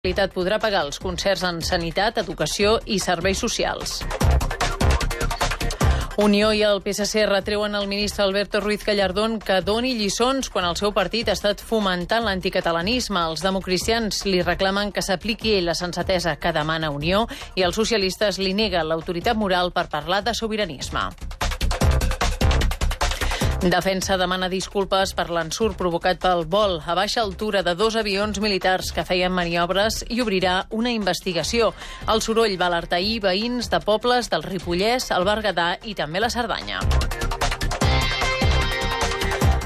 Generalitat podrà pagar els concerts en sanitat, educació i serveis socials. Unió i el PSC retreuen al ministre Alberto Ruiz Gallardón que doni lliçons quan el seu partit ha estat fomentant l'anticatalanisme. Els democristians li reclamen que s'apliqui la sensatesa que demana Unió i els socialistes li neguen l'autoritat moral per parlar de sobiranisme. Defensa demana disculpes per l'ensurt provocat pel vol a baixa altura de dos avions militars que feien maniobres i obrirà una investigació. El soroll va alertar veïns de pobles del Ripollès, el Berguedà i també la Cerdanya.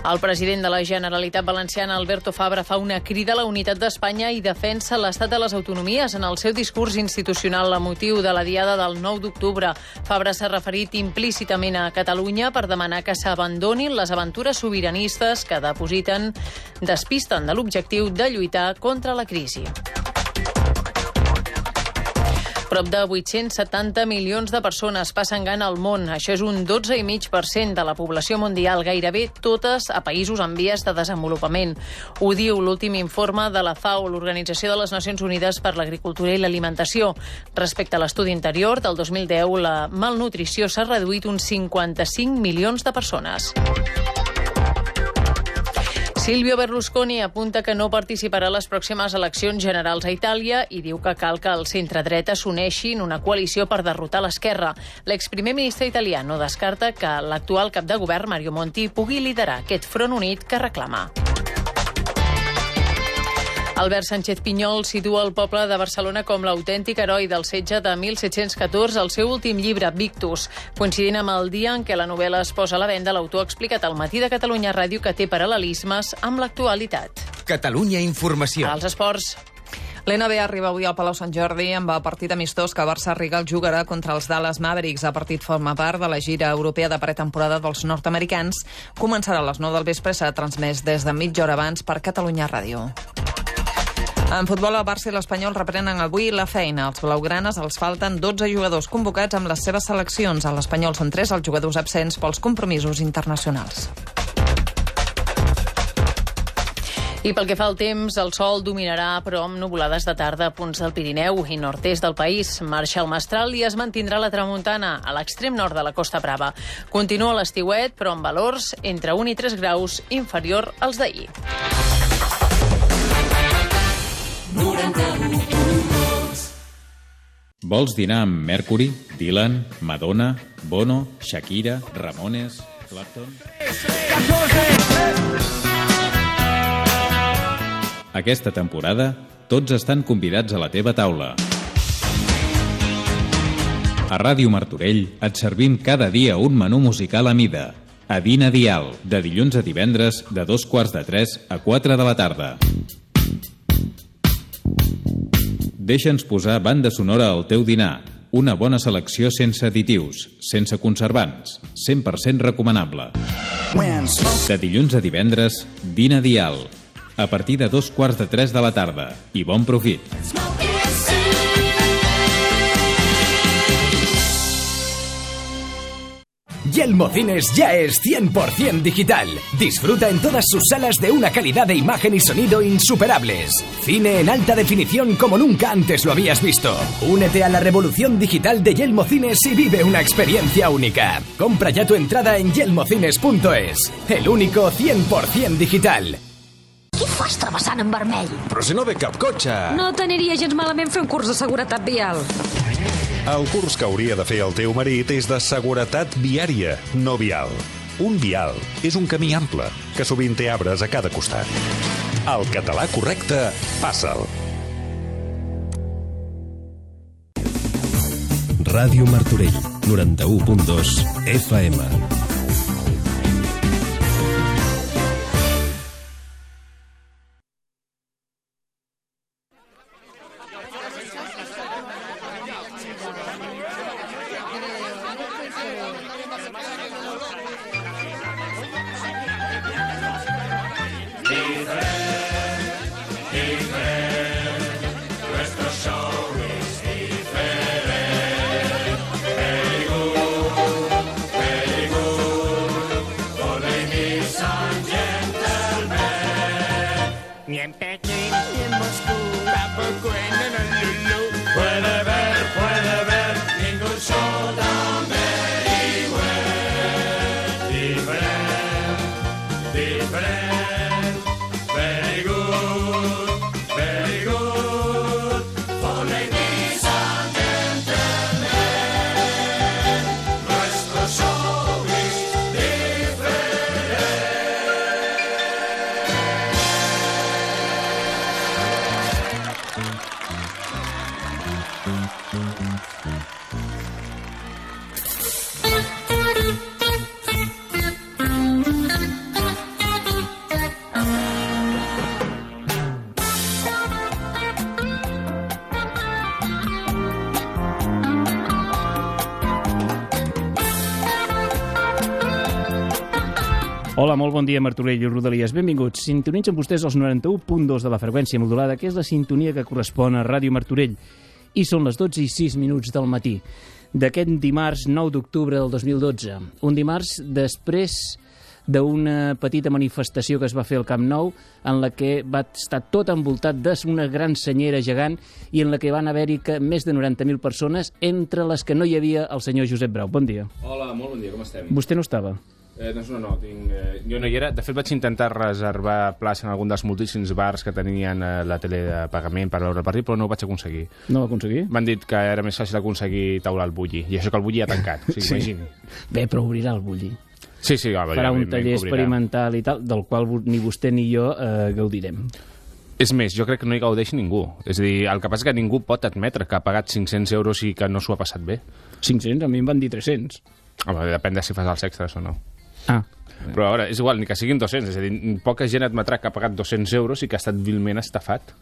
El president de la Generalitat Valenciana, Alberto Fabra, fa una crida a la unitat d'Espanya i defensa l'estat de les autonomies en el seu discurs institucional a motiu de la diada del 9 d'octubre. Fabra s'ha referit implícitament a Catalunya per demanar que s'abandonin les aventures sobiranistes que depositen, despisten de l'objectiu de lluitar contra la crisi. Prop de 870 milions de persones passen gana al món. Això és un 12,5% de la població mundial, gairebé totes a països en vies de desenvolupament. Ho diu l'últim informe de la FAO, l'Organització de les Nacions Unides per l'Agricultura i l'Alimentació. Respecte a l'estudi anterior, del 2010, la malnutrició s'ha reduït uns 55 milions de persones. Silvio Berlusconi apunta que no participarà a les pròximes eleccions generals a Itàlia i diu que cal que el centre-dreta s'uneixi en una coalició per derrotar l'esquerra. L'exprimer ministre italià no descarta que l'actual cap de govern, Mario Monti, pugui liderar aquest front unit que reclama. Albert Sánchez Pinyol situa el poble de Barcelona com l'autèntic heroi del setge de 1714 al seu últim llibre, Victus. Coincidint amb el dia en què la novel·la es posa a la venda, l'autor ha explicat al matí de Catalunya Ràdio que té paral·lelismes amb l'actualitat. Catalunya Informació. Als esports, L'NB arriba avui al Palau Sant Jordi amb el partit amistós que Barça Rigal jugarà contra els Dallas Mavericks. El partit forma part de la gira europea de pretemporada dels nord-americans. Començarà a les 9 del vespre serà transmès des de mitja hora abans per Catalunya Ràdio. En futbol, el Barça i l'Espanyol reprenen avui la feina. Els blaugranes els falten 12 jugadors convocats amb les seves seleccions. A l'Espanyol són 3 els jugadors absents pels compromisos internacionals. I pel que fa al temps, el sol dominarà, però amb nuvolades de tarda a punts del Pirineu i nord-est del país. Marxa el mestral i es mantindrà la tramuntana a l'extrem nord de la Costa Brava. Continua l'estiuet, però amb valors entre 1 i 3 graus inferior als d'ahir. Vols dinar amb Mercury, Dylan, Madonna, Bono, Shakira, Ramones, Clapton? Aquesta temporada, tots estan convidats a la teva taula. A Ràdio Martorell et servim cada dia un menú musical a mida. A Dina Dial, de dilluns a divendres, de dos quarts de tres a quatre de la tarda. Deixa'ns posar banda sonora al teu dinar. Una bona selecció sense additius, sense conservants, 100% recomanable. De dilluns a divendres, Dina Dial. A partir de dos quarts de tres de la tarda. I bon profit. Yelmo Cines ya es 100% digital. Disfruta en todas sus salas de una calidad de imagen y sonido insuperables. Cine en alta definición como nunca antes lo habías visto. Únete a la revolución digital de Yelmo Cines y vive una experiencia única. Compra ya tu entrada en yelmocines.es. El único 100% digital. Què fas travessant en vermell? Però si no ve cap cotxe. No t'aniria gens malament fer un curs de seguretat vial. El curs que hauria de fer el teu marit és de seguretat viària, no vial. Un vial és un camí ample, que sovint té arbres a cada costat. El català correcte, passa'l. Ràdio Martorell, 91.2 FM. Thank you. Hola, molt bon dia, Martorell i Rodalies. Benvinguts. Sintonitzen vostès els 91.2 de la freqüència modulada, que és la sintonia que correspon a Ràdio Martorell. I són les 12 i 6 minuts del matí d'aquest dimarts 9 d'octubre del 2012. Un dimarts després d'una petita manifestació que es va fer al Camp Nou en la que va estar tot envoltat d'una gran senyera gegant i en la que van haver-hi més de 90.000 persones, entre les que no hi havia el senyor Josep Brau. Bon dia. Hola, molt bon dia, com estem? Vostè no estava? Eh, doncs no, no, tinc, eh, jo no hi era. De fet, vaig intentar reservar plaça en algun dels moltíssims bars que tenien eh, la tele de pagament per veure el partit, però no ho vaig aconseguir. No va aconseguir? M'han dit que era més fàcil aconseguir taula al bulli, i això que el bulli ha tancat, o sigui, Sí. imagini. Bé, però obrirà el bulli. Sí, sí, va, Farà ja, un taller experimental i tal, del qual ni vostè ni jo eh, gaudirem. És més, jo crec que no hi gaudeix ningú. És a dir, el que passa que ningú pot admetre que ha pagat 500 euros i que no s'ho ha passat bé. 500? A mi em van dir 300. Home, depèn de si fas els extras o no. Ah, Però a veure, és igual, ni que siguin 200, és a dir, poca gent admetrà que ha pagat 200 euros i que ha estat vilment estafat.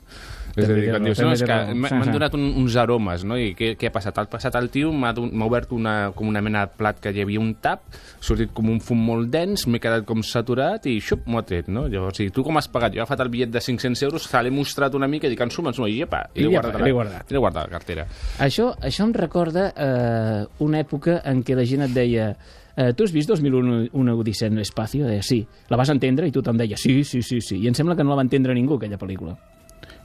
És a dir, quan dius, no, és que m'han donat un, uns aromes, no? I què, què ha passat? Ha passat el tio, m'ha obert una, com una mena de plat que hi havia un tap, ha sortit com un fum molt dens, m'he quedat com saturat i xup, m'ho ha tret, no? Llavors, si tu com has pagat? Jo he agafat el bitllet de 500 euros, se l'he mostrat una mica i dic, ensuma, ensuma, i epa, i l'he guardat, guardat. guardat la cartera. això, això em recorda eh, una època en què la gent et deia eh, tu has vist 2001 una odissea en l'espacio? Deia, sí. La vas entendre? I tothom deia, sí, sí, sí, sí. I em sembla que no la va entendre ningú, aquella pel·lícula.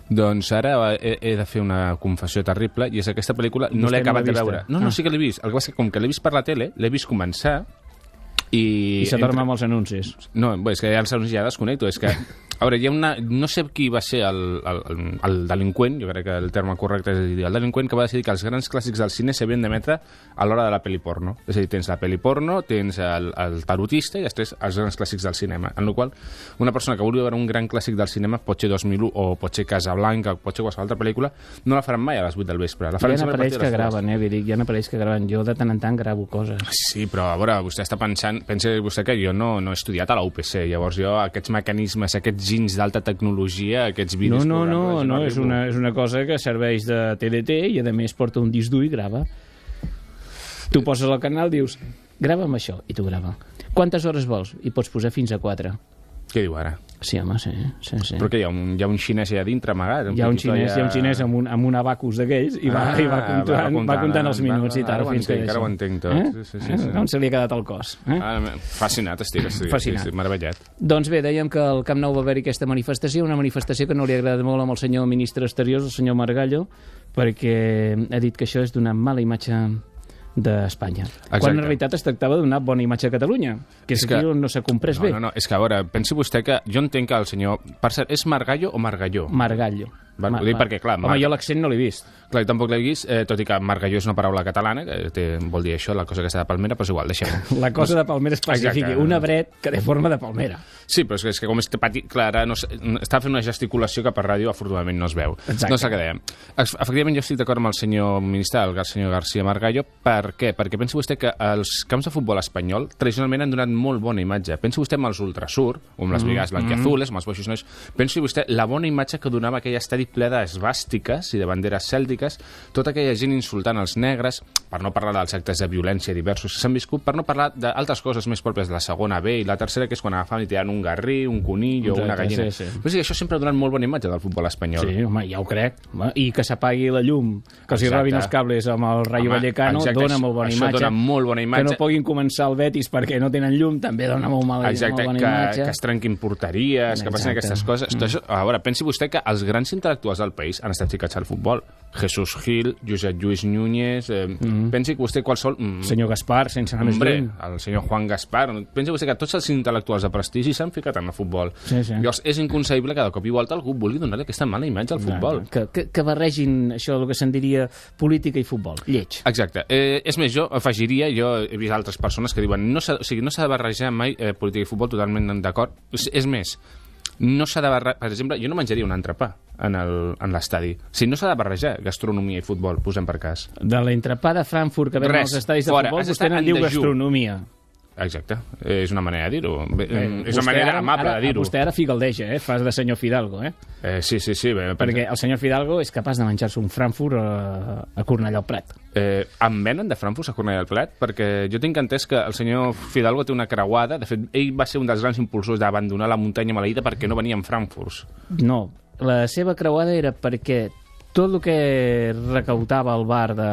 Doncs ara he, he de fer una confessió terrible i és que aquesta pel·lícula no l'he no acabat l'ha de veure. No, no, Ah. sí que l'he vist. El que passa és que com que l'he vist per la tele, l'he vist començar i... I se dorm amb els anuncis. No, és que ja els anuncis ja desconnecto. És que, a veure, hi ha una... No sé qui va ser el, el, el, el delinqüent, jo crec que el terme correcte és dir, el delinqüent que va decidir que els grans clàssics del cine s'havien d'emetre a l'hora de la pel·li porno. És a dir, tens la pel·li porno, tens el, el tarotista i després els grans clàssics del cinema. En la qual una persona que vulgui veure un gran clàssic del cinema, pot ser 2001 o pot ser Casablanca, o pot ser qualsevol altra pel·lícula, no la faran mai a les 8 del vespre. La Hi faran ha sempre a aparells que graven, eh, Viric? Hi ha aparells que graven. Jo de tant en tant gravo coses. Sí, però a veure, vostè està pensant... Pensa vostè que jo no, no he estudiat a la UPC, llavors jo aquests mecanismes, aquests gins d'alta tecnologia, aquests No, vídeos... no, no, programables, no, és una, és una cosa que serveix de TDT i a més porta un disc dur i grava. Tu poses al canal, dius, grava'm això, i tu grava. Quantes hores vols? I pots posar fins a 4. Què diu ara? Sí, home, sí, sí, sí. Però que hi ha un, hi ha un xinès allà dintre amagat? Hi ha un xinès, hi ha un xinès amb un, amb un abacus d'aquells i va, Ah, i va, comptant, va va, comptant, comptant els minuts va, i tal. ara ho fins que entenc, ara ho entenc tot. Eh? Sí, sí, sí, sí. Eh? On se li ha quedat el cos? Eh? Ah, fascinat estic, estic, Fascinat. Sí, meravellat. Doncs bé, dèiem que al Camp Nou va haver-hi aquesta manifestació, una manifestació que no li ha agradat molt amb el senyor ministre Exteriors, el senyor Margallo, perquè ha dit que això és donar mala imatge d'Espanya. Quan en realitat es tractava de donar bona imatge a Catalunya, que és, És que- on no s'ha comprès No, bé. no, no, és que a veure, pensi vostè que jo entenc que el senyor... Per cert, és Margallo o Margalló? Margallo. Va, ho dic perquè, clar, Home, Mar- jo l'accent no l'he vist. Clar, jo tampoc l'he vist, eh, tot i que Margalló és una paraula catalana, que té, vol dir això, la cosa aquesta de palmera, però és igual, deixem-ho. La cosa de palmera Exacte. un arbret que té forma de palmera. Sí, però és que, és que com és petit, clar, ara no, sé- està fent una gesticulació que per ràdio afortunadament no es veu. Exacte. No el que dèiem. Efectivament, jo estic d'acord amb el senyor ministre, el senyor García Margallo. Per què? Perquè pensi vostè que els camps de futbol espanyol tradicionalment han donat molt bona imatge. Pensi vostè en els Ultrasur, amb les Mm, brigades blanquiazules, amb els boixos nois. Pensi vostè la bona imatge que donava aquell estadi ple d'esbàstiques i de banderes cèltiques, tota aquella gent insultant els negres, per no parlar dels actes de violència diversos que s'han viscut, per no parlar d'altres coses més pròpies de la segona B i la tercera, que és quan agafaven i tiraven un garrí, un conill o Exacte, una gallina. sí, sí. Però sí, això sempre ha donat molt bona imatge del futbol espanyol. Sí, home, ja ho crec. Home, I que s'apagui la llum, que els hi Exacte. robin els cables amb el Rayo Home, Vallecano, exacte, dona molt bona imatge. dona molt bona imatge. Que no puguin començar el Betis perquè no tenen llum, també dona molt, mala, Exacte, molt bona que, imatge. que es trenquin porteries, que passin Exacte. aquestes coses. Mm. Això, a veure, pensi vostè que els grans intel·lectuals del país han estat ficats al futbol. Jesús Gil, Josep Lluís Núñez... Eh, mm. Pensi que vostè qualsevol... Mm, Senyor Gaspar, sense anar més Hombre, lluny. el senyor Juan Gaspar. Pensi vostè que tots els intel·lectuals de prestigi s'han ficat en el futbol. Sí, sí. Llavors, és inconcebible que de cop i volta algú vulgui donar aquesta mala imatge al futbol. Que, que, que barregin això, el que se'n diria política i futbol. Lleig. Exacte. Eh, és més, jo afegiria, jo he vist altres persones que diuen no s'ha o sigui, no s'ha de barrejar mai eh, política i futbol totalment d'acord. És, és més, no s'ha de barrejar... Per exemple, jo no menjaria un entrepà en el- en l'estadi. O sigui, no s'ha de barrejar gastronomia i futbol, posem per cas. De l'entrepà de Frankfurt que ven Res, als estadis de fora. futbol, vostè en diu gastronomia. Exacte. Eh, És una manera de dir-ho. Eh, És una manera ara- amable ara- de dir-ho. Vostè ara figaldeja, eh? Fas de senyor Fidalgo, eh? Eh, sí, sí, sí. Bé, Perquè el senyor Fidalgo és capaç de menjar-se un Frankfurt a, a Cornellà al Prat. Eh, em venen de Frankfurt a Cornellà del Prat? Perquè jo tinc entès que el senyor Fidalgo té una creuada. De fet, ell va ser un dels grans impulsors d'abandonar la muntanya maleïda perquè no venien Frankfurts. No, la seva creuada era perquè tot el que recautava el bar de,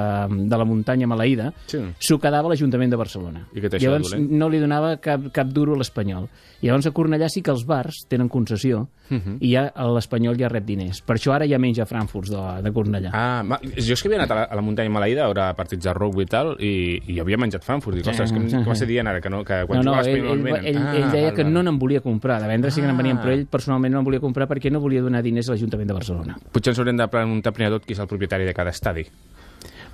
de la muntanya maleïda Sí. s'ho quedava l'Ajuntament de Barcelona. I de Llavors no li donava cap, cap duro a l'Espanyol. I llavors a Cornellà sí que els bars tenen concessió Mhm. i ja l'Espanyol ja rep diners. Per això ara ja menja Frankfurts de, de Cornellà. Ah, ma, jo és que havia anat a la, a la muntanya maleïda a veure partits de rugby i tal, i, i havia menjat Frankfurt. Dic, ostres, que, sí, va sí. ser dient ara, que, no, que quan no, no, ell, ell, no venen. ell, Ah, ell deia val, que val. no n'en volia comprar. De vendre sí que n'en venien, Ah. però ell personalment no en volia comprar perquè no volia donar diners a l'Ajuntament de Barcelona. Potser ens haurem de preguntar primer tot qui és el propietari de cada estadi.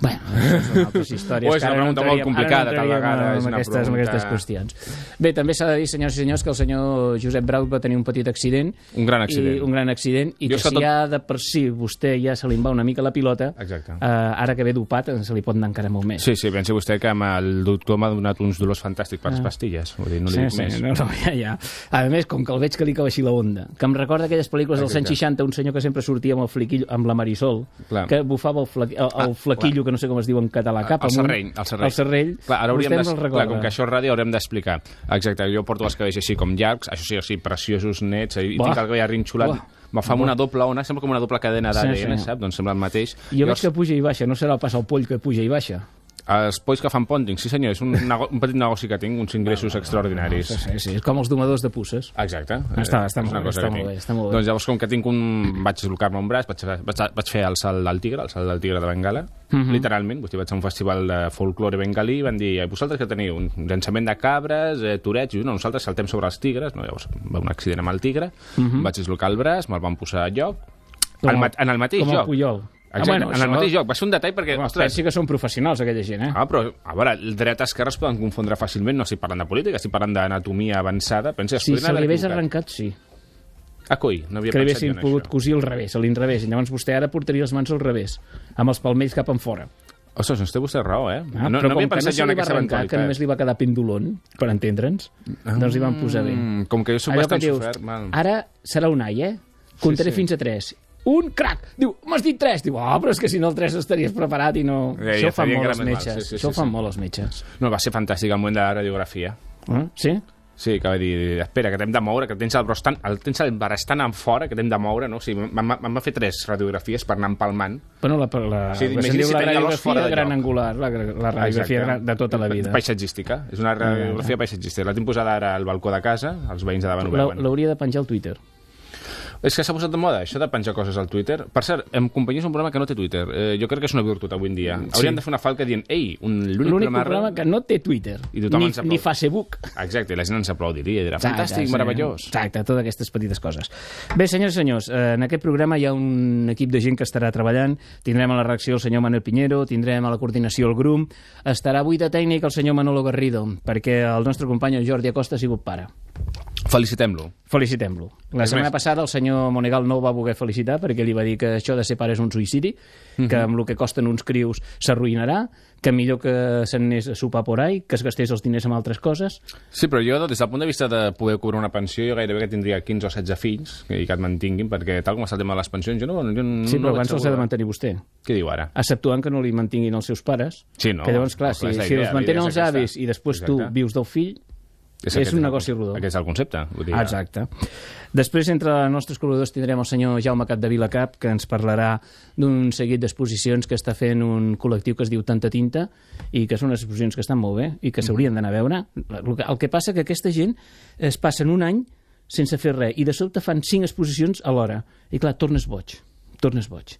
Bueno, això són altres històries. Oh, és una pregunta entraríem- molt complicada, ara tal vegada, amb una aquestes, amb pregunta- aquestes qüestions. Bé, també s'ha de dir, senyors i senyors, que el senyor Josep Braut va tenir un petit accident. Un gran accident. I, un gran accident, i que si tot- ja de per si vostè ja se li va una mica la pilota, Exacte. eh, ara que ve dopat eh, se li pot anar encara molt més. Sí, sí, pensi vostè que amb el doctor m'ha donat uns dolors fantàstics per les pastilles. Vull dir, no li sí, dic sí, més. no, no, ja, ja. A més, com que el veig que li cau així la onda, que em recorda aquelles pel·lícules dels anys Exacte. 60, un senyor que sempre sortia amb el flequillo, amb la Marisol, Clar. que bufava el, flequi, el, el Ah, flequillo, que no sé com es diu en català, cap el amunt. serrell, el serrell. El serrell. Clar, ara hauríem de, el clar, com que això és ràdio haurem d'explicar. Exacte, jo porto els cabells així com llargs, això sí, així preciosos, nets, i Buah. tinc el cabell arrinxolat. Buah. Me fa una doble ona, sembla com una doble cadena Sí, d'ADN, sí. saps? Doncs sembla el mateix. Jo veig que puja i baixa, no serà pas el poll que puja i baixa. Els polls que fan pònting, sí senyor, és un, nego un petit negoci que tinc, uns ingressos extraordinaris. Sí, sí, sí, és com els domadors de puces. Exacte. Està- Eh, està molt bé, està que molt bé, està molt bé. Doncs llavors, com que tinc un... vaig dislocar-me un braç, vaig, vaig, vaig fer el salt del tigre, el salt del tigre de Bengala, Mhm. literalment. Vostè vaig a un festival de folklore bengalí i van dir, "Eh, vosaltres que teniu? Un llançament de cabres, eh, torets, i no, nosaltres saltem sobre els tigres. No, llavors va un accident amb el tigre, vaig dislocar el braç, me'l van posar a lloc, Mhm. Com el- en el mateix com el lloc. Puyol. Exacte, Ah, bueno, en el això- mateix lloc. Va ser un detall perquè, Home, ostres, pensi que són professionals, aquella gent, eh? Ah, però, a veure, el dret a esquerra es poden confondre fàcilment, no estic parlant de política, estic parlant d'anatomia avançada. Pensa, es si se li hagués arrencat, sí. Ah, coi, no havia Que li pensat jo en pogut això. cosir al revés, a l'inrevés. I llavors vostè ara portaria les mans al revés, amb els palmells cap en fora. Ostres, doncs té vostè raó, eh? Ah, no, però no com havia que no pensat se jo en li va aquesta arrencar, que només eventualitat. li va quedar pendulón, per entendre'ns, doncs hi van posar bé. Mm, com que jo soc Allò bastant dius, sofert, mal. ara serà un ai, eh? Comptaré sí. fins a 3. Un crac! Diu, m'has dit 3! Diu, ah, però és que si no el 3 estaries preparat i no... Ja, ja Això ho fan molt els metges. sí, sí, Això sí, fan sí. molt els metges. No, va ser fantàstic el moment de la radiografia. Eh? Sí? Sí, que va dir, espera, que t'hem de moure, que tens el braç tan, el, tens el braç tan en fora que t'hem de moure, no? O sigui, em va- fer tres radiografies per anar empalmant. Bueno, la, la, imagina't se'n diu si la radiografia gran lloc. angular, la, la radiografia Exacte. de tota la vida. Paisatgística. És una radiografia paisatgística. La tinc posada ara al balcó de casa, els veïns de davant ho La- veuen. L'hauria de penjar al Twitter. És que s'ha posat de moda, això de penjar coses al Twitter. Per cert, en companyia és un programa que no té Twitter. Eh, jo crec que és una virtut avui en dia. Hauríem de fer una falca dient, ei, un- l'únic programa... programa que no té Twitter, I ni, ni Facebook. Exacte, la gent ens aplaudiria i dirà, fantàstic, sí. meravellós. Exacte, totes aquestes petites coses. Bé, senyors i senyors, eh, en aquest programa hi ha un equip de gent que estarà treballant. Tindrem a la reacció el senyor Manuel Piñero, tindrem a la coordinació el GRUM, estarà avui de tècnic el senyor Manolo Garrido, perquè el nostre company el Jordi Acosta ha sigut pare. Felicitem-lo. Felicitem-lo. La setmana més- passada el senyor Monegal no ho va voler felicitar perquè li va dir que això de ser pare és un suïcidi, Mhm. que amb el que costen uns crius s'arruïnarà, que millor que se'n anés a sopar por ahí, que es gastés els diners en altres coses. Sí, però jo, des del punt de vista de poder cobrar una pensió, jo gairebé que tindria 15 o 16 fills i que et mantinguin, perquè tal com està el tema de les pensions, jo no, jo no, Sí, no però veig abans els ha de mantenir vostè. Què diu ara? exceptuant que no li mantinguin els seus pares. Sí, no, Que llavors, clar, no, si, clar, si idea, els la mantenen els és aquesta. avis i després tu Exacte. vius del fill, és, aquest un negoci rodó. Aquest és el concepte. Vull dir, Exacte. Després, entre els nostres col·laboradors, tindrem el senyor Jaume Cap, que ens parlarà d'un seguit d'exposicions que està fent un col·lectiu que es diu Tanta Tinta i que són unes exposicions que estan molt bé i que s'haurien d'anar a veure. El que, passa que aquesta gent es passen un any sense fer res i de sobte fan cinc exposicions alhora. I clar, tornes boig. Tornes boig.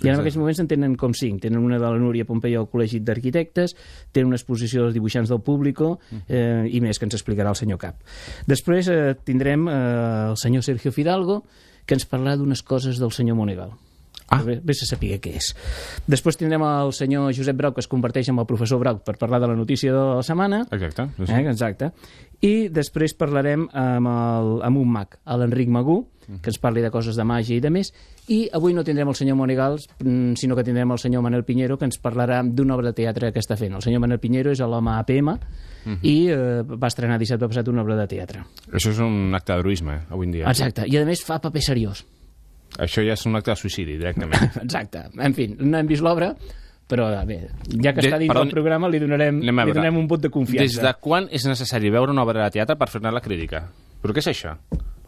I ara en aquests moments en tenen com cinc. Tenen una de la Núria Pompei al Col·legi d'Arquitectes, tenen una exposició dels dibuixants del Público eh, i més que ens explicarà el senyor Cap. Després eh, tindrem eh, el senyor Sergio Fidalgo, que ens parlarà d'unes coses del senyor Monegal. Ah. Vés a saber què és. Després tindrem el senyor Josep Brau, que es converteix en el professor Brau per parlar de la notícia de la setmana. Exacte. Sí, sí. Eh, exacte. I després parlarem amb, el, amb un mag, l'Enric Magú, que ens parli de coses de màgia i de més. I avui no tindrem el senyor Monegals, mm, sinó que tindrem el senyor Manel Pinheiro, que ens parlarà d'una obra de teatre que està fent. El senyor Manel Pinheiro és l'home APM i eh, va estrenar dissabte passat una obra de teatre. Això és un acte d'heroisme, eh, avui en dia. Exacte. I a més fa paper seriós. Això ja és un acte de suïcidi, directament. Exacte. En fi, no hem vist l'obra, però bé, ja que De- està dins perdó, del programa li donarem, li donem un vot de confiança. Des de quan és necessari veure una obra de teatre per fer-ne la crítica? Però què és això?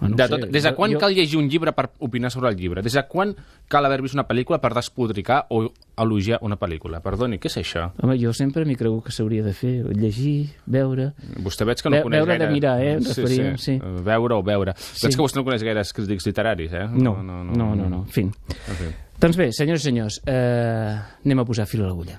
Bueno, de no tot, des de quan jo- cal llegir un llibre per opinar sobre el llibre? Des de quan cal haver vist una pel·lícula per despodricar o elogiar una pel·lícula? Perdoni, què és això? Home, jo sempre m'hi creu que s'hauria de fer, llegir, veure... Vostè veig que no Ve- coneix veure de gaire... mirar, eh, em referia, sí. Eh, Veure o veure. Sí. Veig que vostè no coneix gaire els crítics literaris, eh? No, no, no, no, no. en fi. En fi. Doncs bé, senyors i senyors, eh, anem a posar fil a l'agulla.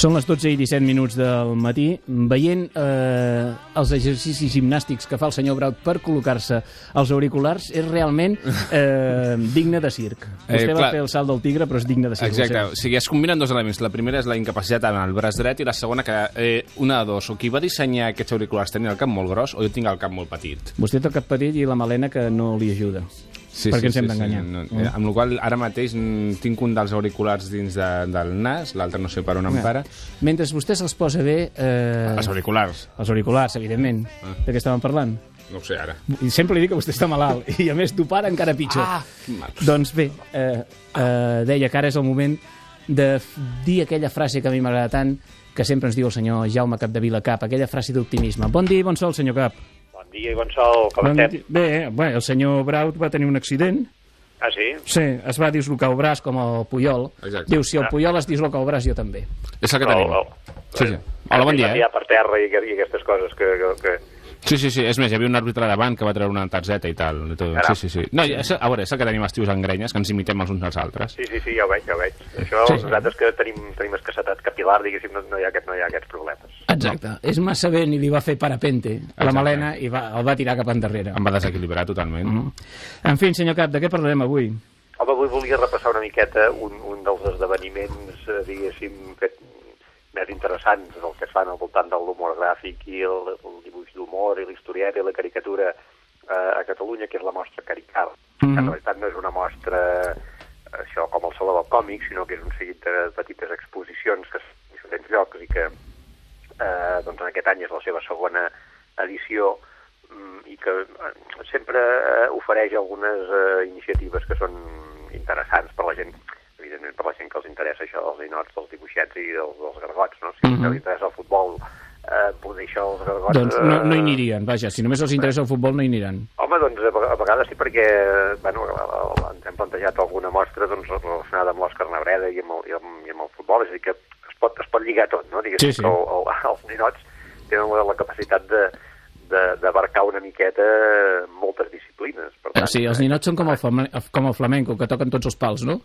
Són les 12 i 17 minuts del matí. Veient eh, els exercicis gimnàstics que fa el senyor Braut per col·locar-se els auriculars és realment eh, digne de circ. Vostè Eh, va fer el salt del tigre, però és digne de circ. Exacte, o sigui, es combinen dos elements. La primera és la incapacitat en el braç dret i la segona que eh, una de dos. O qui va dissenyar aquests auriculars tenia el cap molt gros o jo tinc el cap molt petit. Vostè té el cap petit i la melena que no li ajuda. Perquè ens hem d'enganyar. No, Mm. eh, amb la qual ara mateix mm, tinc un dels auriculars dins de, del nas, l'altre no sé per on em para. Mentre vostè se'ls posa bé... Eh, Els auriculars. els auriculars, evidentment. Ah. De què estàvem parlant? No ho sé ara. I sempre li dic que vostè està malalt, i a més tu para encara pitjor. Ah. Doncs bé, eh, eh, deia que ara és el moment de dir aquella frase que a mi m'agrada tant, que sempre ens diu el senyor Jaume Capdevila Cap, aquella frase d'optimisme. Bon dia i bon sol, senyor Cap. Bon dia, Gonçal, com Bon estem? Bé, bé, el senyor Braut va tenir un accident. Ah, sí? Sí, es va dislocar el braç com el Puyol. Exacte. Diu, si el Ah. Puyol es disloca el braç, jo també. És el que tenim. no. Sí, sí. Hola, bon dia. Eh? per terra i, i aquestes coses que... que, que... Sí, sí, sí. És més, hi havia un àrbitre davant que va treure una targeta i tal. I tot. Sí, sí, sí. No, és, a veure, és el que tenim els tios engrenyes, que ens imitem els uns als altres. Sí, sí, sí, ja ho veig, ja ho veig. Això, Sí, sí, sí. nosaltres que tenim, tenim escassetat capilar, diguéssim, no, no, hi ha, aquest, no hi ha aquests problemes. Exacte. És massa vent i li va fer parapente a la Exacte. melena i va, el va tirar cap endarrere. Em va desequilibrar totalment. Mm. En fi, senyor Cap, de què parlarem avui? Home, avui volia repassar una miqueta un, un dels esdeveniments, eh, diguéssim, fet, més interessants del que es fan al voltant de l'humor gràfic i el, el dibuix d'humor i la historieta i la caricatura eh, a Catalunya, que és la mostra Carical. Mhm. que en realitat no és una mostra eh, això com el Saló del Còmic, sinó que és un seguit de petites exposicions que es fan en diferents llocs i que eh, doncs en aquest any és la seva segona edició mm, i que eh, sempre eh, ofereix algunes eh, iniciatives que són interessants per la gent, evidentment per la gent que els interessa això dels ninots, dels dibuixets i dels, dels gargots, no? Si Mhm. els interessa el futbol, eh, poder això els gargots... Doncs no, no hi eh, anirien, vaja, si només els interessa el futbol no hi aniran. Home, doncs a vega- a vegades sí perquè bueno, ens hem plantejat alguna mostra doncs, relacionada amb l'Òscar Nabreda i amb, el, i, amb, i amb el futbol, és a dir que es pot, es pot lligar tot, no? Diguéssim Sí, sí. que el, el, els ninots tenen la, la capacitat de d'abarcar una miqueta moltes disciplines. Per Ah, sí, els ninots són com el, flame, com el flamenco, que toquen tots els pals, no?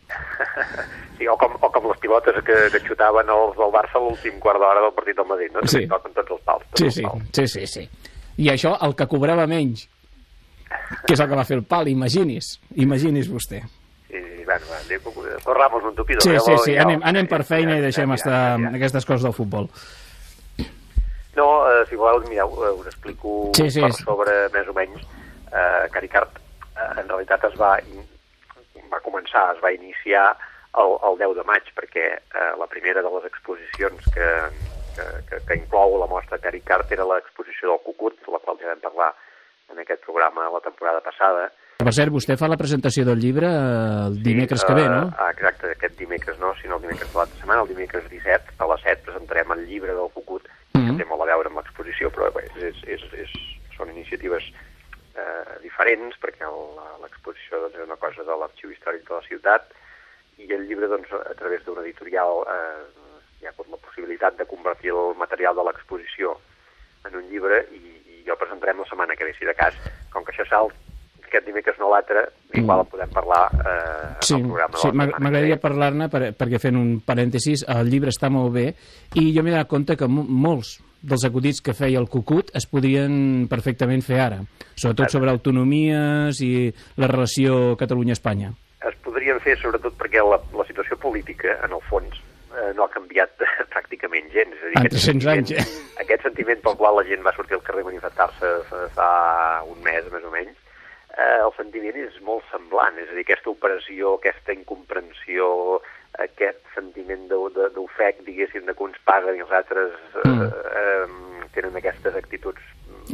sí, o, com, o com les pilotes que, que xutaven els del Barça l'últim quart d'hora del partit del Madrid, no? Sí. Que toquen tots els pals. Tots Sí, els sí, pals. sí, sí, sí. I això, el que cobrava menys, que és el que va fer el pal, imagini's, imagini's vostè. Sí, sí, bueno, corramos un tupido. Sí, ja sí, sí, ja anem, anem per feina ja, i deixem ja, estar ja, ja. aquestes coses del futbol. No, eh, si voleu, mireu, eh, us explico Sí, sí, per sí. sobre, més o menys. Eh, Caricart, eh, en realitat, es va, in, va començar, es va iniciar el, el 10 de maig, perquè eh, la primera de les exposicions que, que, que, que inclou la mostra Caricart era l'exposició del Cucut, de la qual ja vam parlar en aquest programa la temporada passada. Per cert, vostè fa la presentació del llibre eh, el dimecres que ve, no? Eh, exacte, aquest dimecres no, sinó el dimecres de l'altra setmana, el dimecres 17, a les 7, presentarem el llibre del Cucut, No té molt a veure amb l'exposició, però bé, és, és, és, són iniciatives eh, diferents, perquè el- l'exposició doncs, és una cosa de l'arxiu històric de la ciutat, i el llibre, doncs, a través d'una editorial, eh, hi ha hagut la possibilitat de convertir el material de l'exposició en un llibre i, i jo presentarem la setmana que ve, si de cas, com que això salt aquest dimecres no l'altre, igual en podem parlar eh, en Sí, el programa sí m'agradaria parlar-ne per, perquè fent un parèntesis, el llibre està molt bé i jo m'he donat compte que mo- molts dels acudits que feia el Cucut es podrien perfectament fer ara, sobretot sobre autonomies i la relació Catalunya-Espanya. es podrien fer sobretot perquè la, la situació política, en el fons, eh, no ha canviat pràcticament gens. És a dir, En aquest 300 anys, eh? Aquest sentiment pel qual la gent va sortir al carrer a manifestar-se fa un mes, més o menys, eh, el sentiment és molt semblant. És a dir, aquesta operació, aquesta incomprensió, aquest sentiment d'ofec, diguéssim, de que uns paguen i els altres eh, Mm. eh, tenen aquestes actituds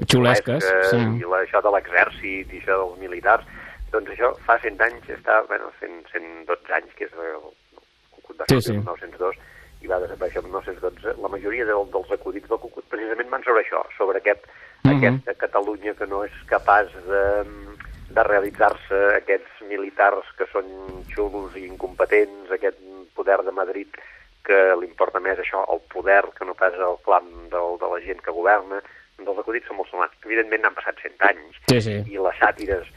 Xulesques, sí. i la, això de l'exèrcit i això dels militars, doncs això fa 100 anys, està, bueno, 100, 112 anys, que és el, el Cucut va Sí, sí. el 902 i va desaparèixer el 912. La majoria del, dels acudits del Cucut precisament van sobre això, sobre aquest, Mhm. aquesta Catalunya que no és capaç de, de realitzar-se, aquests militars que són xulos i incompetents, aquest poder de Madrid que li importa més això, el poder, que no pas el clam del, de la gent que governa, doncs els acudits són molt semblants. Evidentment han passat 100 anys Sí, sí. i les sàtires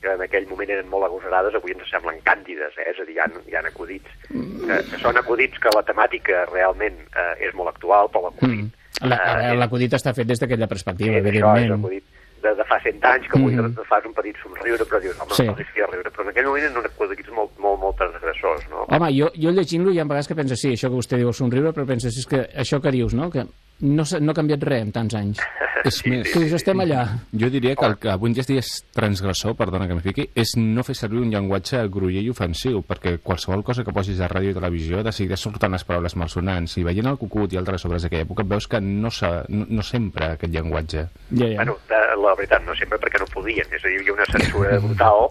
que en aquell moment eren molt agosarades, avui ens semblen càndides, eh? és a dir, hi ha, hi ha acudits que, que són acudits que la temàtica realment eh, és molt actual, però l'acudit Mm. Eh, L'acudit està fet des d'aquella perspectiva, és això, és evidentment. acudit de, de fa 100 anys, que avui mm fas un petit somriure, però dius, home, Sí. no sí. riure, però en aquell moment eren acudits molt, molt, molt transgressors, no? Home, jo, jo llegint-lo hi ha vegades que penses, sí, això que vostè diu somriure, però penses, és que això que dius, no?, que no, s'ha- no ha canviat res en tants anys. És més, Que dius, estem allà. jo diria que el que avui en dia és transgressor, perdona que m'hi fiqui, és no fer servir un llenguatge gruller i ofensiu, perquè qualsevol cosa que posis a ràdio i televisió, de seguida surten les paraules malsonants, i veient el Cucut i altres obres d'aquella època, veus que no, s'ha- no, no sempre aquest llenguatge. Ja, ja. Bueno, de, la veritat, no sempre perquè no podien. És a dir, hi havia una censura brutal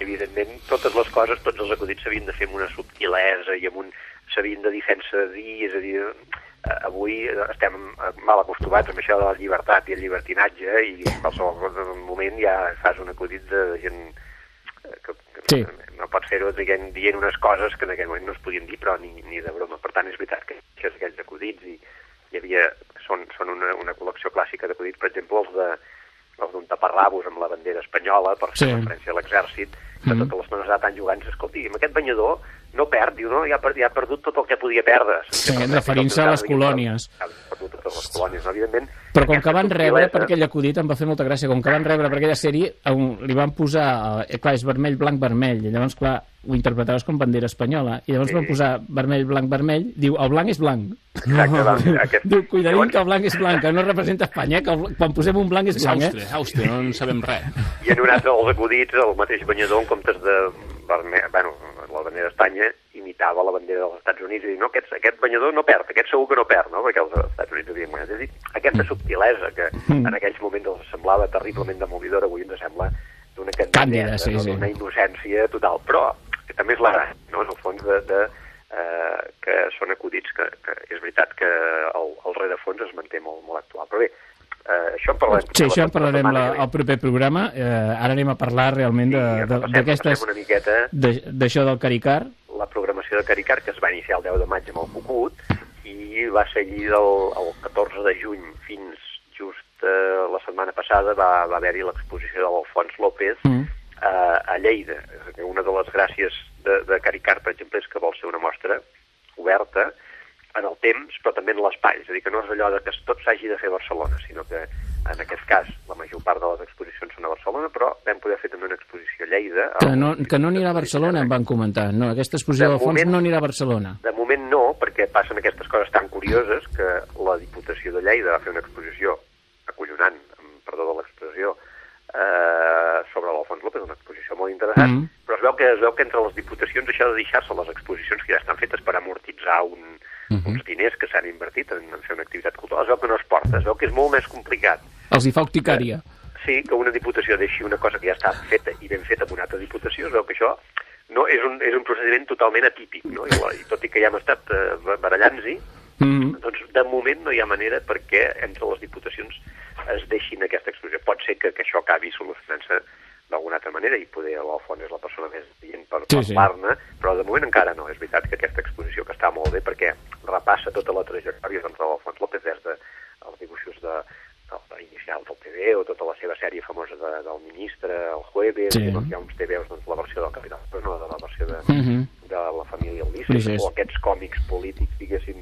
i, evidentment, totes les coses, tots els acudits s'havien de fer amb una subtilesa i amb un... s'havien de dir sense dir, és a dir, avui estem eh, mal acostumats amb això de la llibertat i el llibertinatge i en qualsevol moment ja fas un acudit de gent eh, que, que Sí. no pots fer-ho dient, dient unes coses que en aquell moment no es podien dir, però ni, ni de broma. Per tant, és veritat que això aquells acudits i hi havia, són, són una, una col·lecció clàssica d'acudits, per exemple, els de els d'un taparrabos amb la bandera espanyola, per fer Sí. referència a l'exèrcit, que Mhm. totes les menors d'edat estan jugant, escolti, amb aquest banyador no perd, diu, no? Ja, ha per- ja ha perdut tot el que podia perdre. Sí, referint-se a les colònies. Ha perdut totes les colònies, no? evidentment. Però com que van rebre per aquell acudit, em va fer molta gràcia, com que van rebre per aquella sèrie, li van posar, eh, clar, és vermell, blanc, vermell, i llavors, clar, ho interpretaves com bandera espanyola, i llavors Sí. van posar vermell, blanc, vermell, diu, el blanc és blanc. Exacte, doncs, aquest- Diu, cuidadín Llavors- que el blanc és blanc, que no representa Espanya, que el, quan posem un blanc és És blanc, Àustria, eh? Àustria, no en sabem res. I en un altre dels acudits, el mateix banyador, comptes de vermell, bueno, la bandera d'Espanya, imitava la bandera dels Estats Units i dir, no, aquest, aquest banyador no perd, aquest segur que no perd, no? perquè els Estats Units havien guanyat. És a dir, aquesta subtilesa que Mm. en aquells moments els semblava terriblement demolidora, avui ens sembla d'una candidesa, sí, no? sí. d'una innocència total. Però que també és la gran, no? en el fons, de, de, eh, que són acudits que, que és veritat que el, el rerefons es manté molt, molt actual. Però bé, eh, això en parlarem. Sí, això en parlarem la, al proper programa. Eh, ara anem a parlar realment Sí, d'aquestes... de- D'això del Caricar. la programació de Caricar, que es va iniciar el 10 de maig amb el Cucut, i va seguir del el 14 de juny fins just eh, la setmana passada va, va haver-hi l'exposició de l'Alfons López Mm. eh, a Lleida. Una de les gràcies de, de Caricar, per exemple, és que vol ser una mostra oberta en el temps, però també en l'espai. És a dir, que no és allò de que tot s'hagi de fer a Barcelona, sinó que en aquest cas la major part de les exposicions són a Barcelona, però vam poder fer també una exposició a Lleida. Que no, que no anirà a Barcelona, em van comentar. No, aquesta exposició De del fons moment- no anirà a Barcelona. De moment no, perquè passen aquestes coses tan curioses que la Diputació de Lleida va fer una exposició acollonant, perdó de l'expressió, eh, sobre l'Alfons López, una exposició molt interessant, Mm. però es veu, que, es veu que entre les diputacions això de deixar-se les exposicions que ja estan fetes per amortitzar un, uns diners que s'han invertit en, en fer una activitat cultural, es veu que no es porta, es veu que és molt més complicat Els hi fa urticària. sí, que una diputació deixi una cosa que ja està feta i ben feta amb una altra diputació, es veu que això no, és, un, és un procediment totalment atípic, no? I, i tot i que ja hem estat eh, barallant-hi, Mm Doncs de moment no hi ha manera perquè entre les diputacions es deixin aquesta exposició. Pot ser que, que això acabi solucionant-se d'alguna altra manera i poder l'Alfons és la persona més dient per Sí, sí. parlar-ne, però de moment encara no. És veritat que aquesta exposició que està molt bé perquè repassa tota la trajectòria doncs, de l'Alfons López des de els dibuixos de, de, inicial del TV o tota la seva sèrie famosa de, del ministre, el Jueves, Sí. sí. doncs, hi ha uns TVs, doncs, la versió del Capital, però no de la versió de, Mhm. de la família Ulisses, Ulisses. o aquests còmics polítics, diguéssim,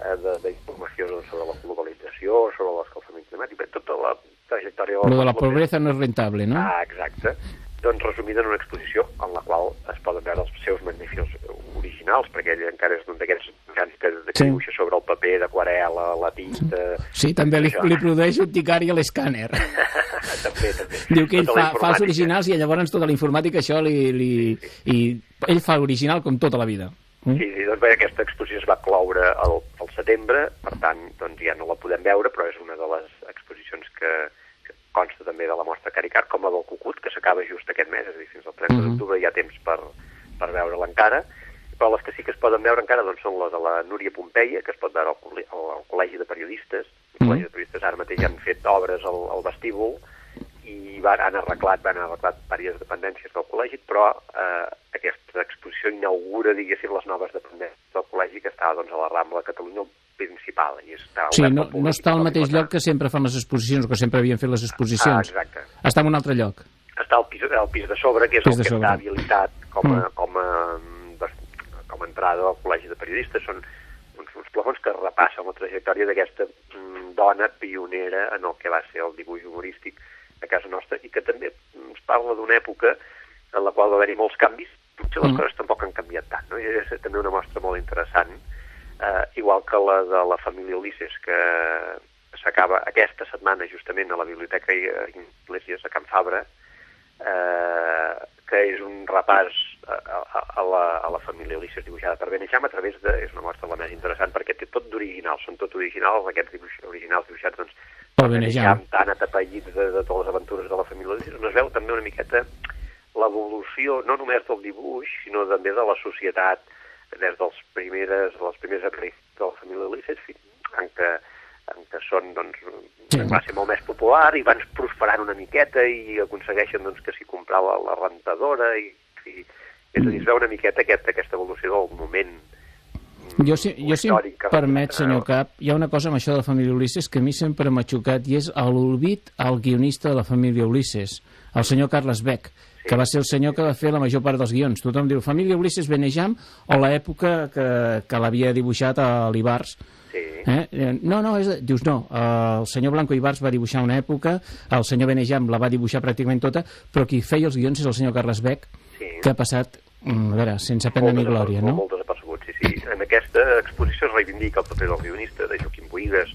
eh, de- d'informació doncs, sobre la globalització, sobre l'escalfament climàtic, tota la trajectòria... Lo de la López. pobreza no és rentable, no? Ah, exacte. Doncs resumida en una exposició en la qual es poden veure els seus magnífics originals, perquè ell encara és un d'aquests grans que, que Sí. dibuixa sobre el paper d'aquarela, la tinta... Sí, també li, Això. li produeix un ticari a l'escàner. també, també. Diu que ell Tota fa, fa els originals i llavors tota la informàtica això li, li, i ell fa original com tota la vida. Mm? Sí, sí, doncs bé, aquesta exposició es va cloure al, al setembre, per tant, doncs ja no la podem veure, però és una de les exposicions que consta també de la mostra Caricar, com la del Cucut, que s'acaba just aquest mes, és a dir, fins al 30 Mhm. d'octubre hi ha temps per, per veure-la encara, però les que sí que es poden veure encara doncs, són les de la Núria Pompeia, que es pot veure al, al, al Col·legi de Periodistes. El Col·legi de Periodistes ara mateix han fet obres al, al vestíbul i van, han arreglat, van arreglat diverses dependències del col·legi, però eh, aquesta exposició inaugura, diguéssim, les noves dependències del col·legi que està doncs, a la Rambla de Catalunya principal. I està Sí, no, no està al mateix lloc que sempre fan les exposicions, o que sempre havien fet les Ah, exposicions. exacte. Està en un altre lloc. Està al pis, al pis de sobre, que és Pis el que sobre. està habilitat com a, Mm. com a, mm, com a entrada al Col·legi de Periodistes. Són uns, uns plafons que repassen la trajectòria d'aquesta mm, dona pionera en el que va ser el dibuix humorístic a casa nostra i que també ens parla d'una època en la qual va haver-hi molts canvis, potser les Mm. coses tampoc han canviat tant, no? I és també una mostra molt interessant, eh, igual que la de la família Ulisses, que s'acaba aquesta setmana justament a la Biblioteca Iglesias a Can Fabra, eh, que és un repàs a, a, a, la, a la família Ulisses dibuixada per Benejam a través de... és una mostra la més interessant perquè té tot d'original, són tot originals, aquests dibuix, originals dibuixats doncs, Per Benejam. tan atapeïts de, de totes les aventures de la família Ulisses, on es veu també una miqueta l'evolució no només del dibuix, sinó també de la societat des dels primeres, les primeres aparicions de la família Ulisses fins en què, en què són doncs, Sí. una classe molt més popular i van prosperant una miqueta i aconsegueixen doncs, que s'hi comprar la, la rentadora i, i és a dir, es veu una miqueta aquest, aquesta evolució del moment Jo, si, jo si em que permet, senyor Cap, hi ha una cosa amb això de la família Ulisses que a mi sempre m'ha xocat i és l'olvid al guionista de la família Ulisses, el senyor Carles Beck, que va ser el senyor que va fer la major part dels guions. Tothom diu família Ulisses Benejam o l'època que, que l'havia dibuixat a l'Ibars. Sí. Eh? Eh, No, no, és, dius no, el senyor Blanco Ibars va dibuixar una època, el senyor Benejam la va dibuixar pràcticament tota, però qui feia els guions és el senyor Carles Beck, Sí. que ha passat, mm, a veure, sense pena ni glòria, no? Molt desapercebut, sí, sí. En aquesta exposició es reivindica el paper del guionista, de Joaquim Boigues,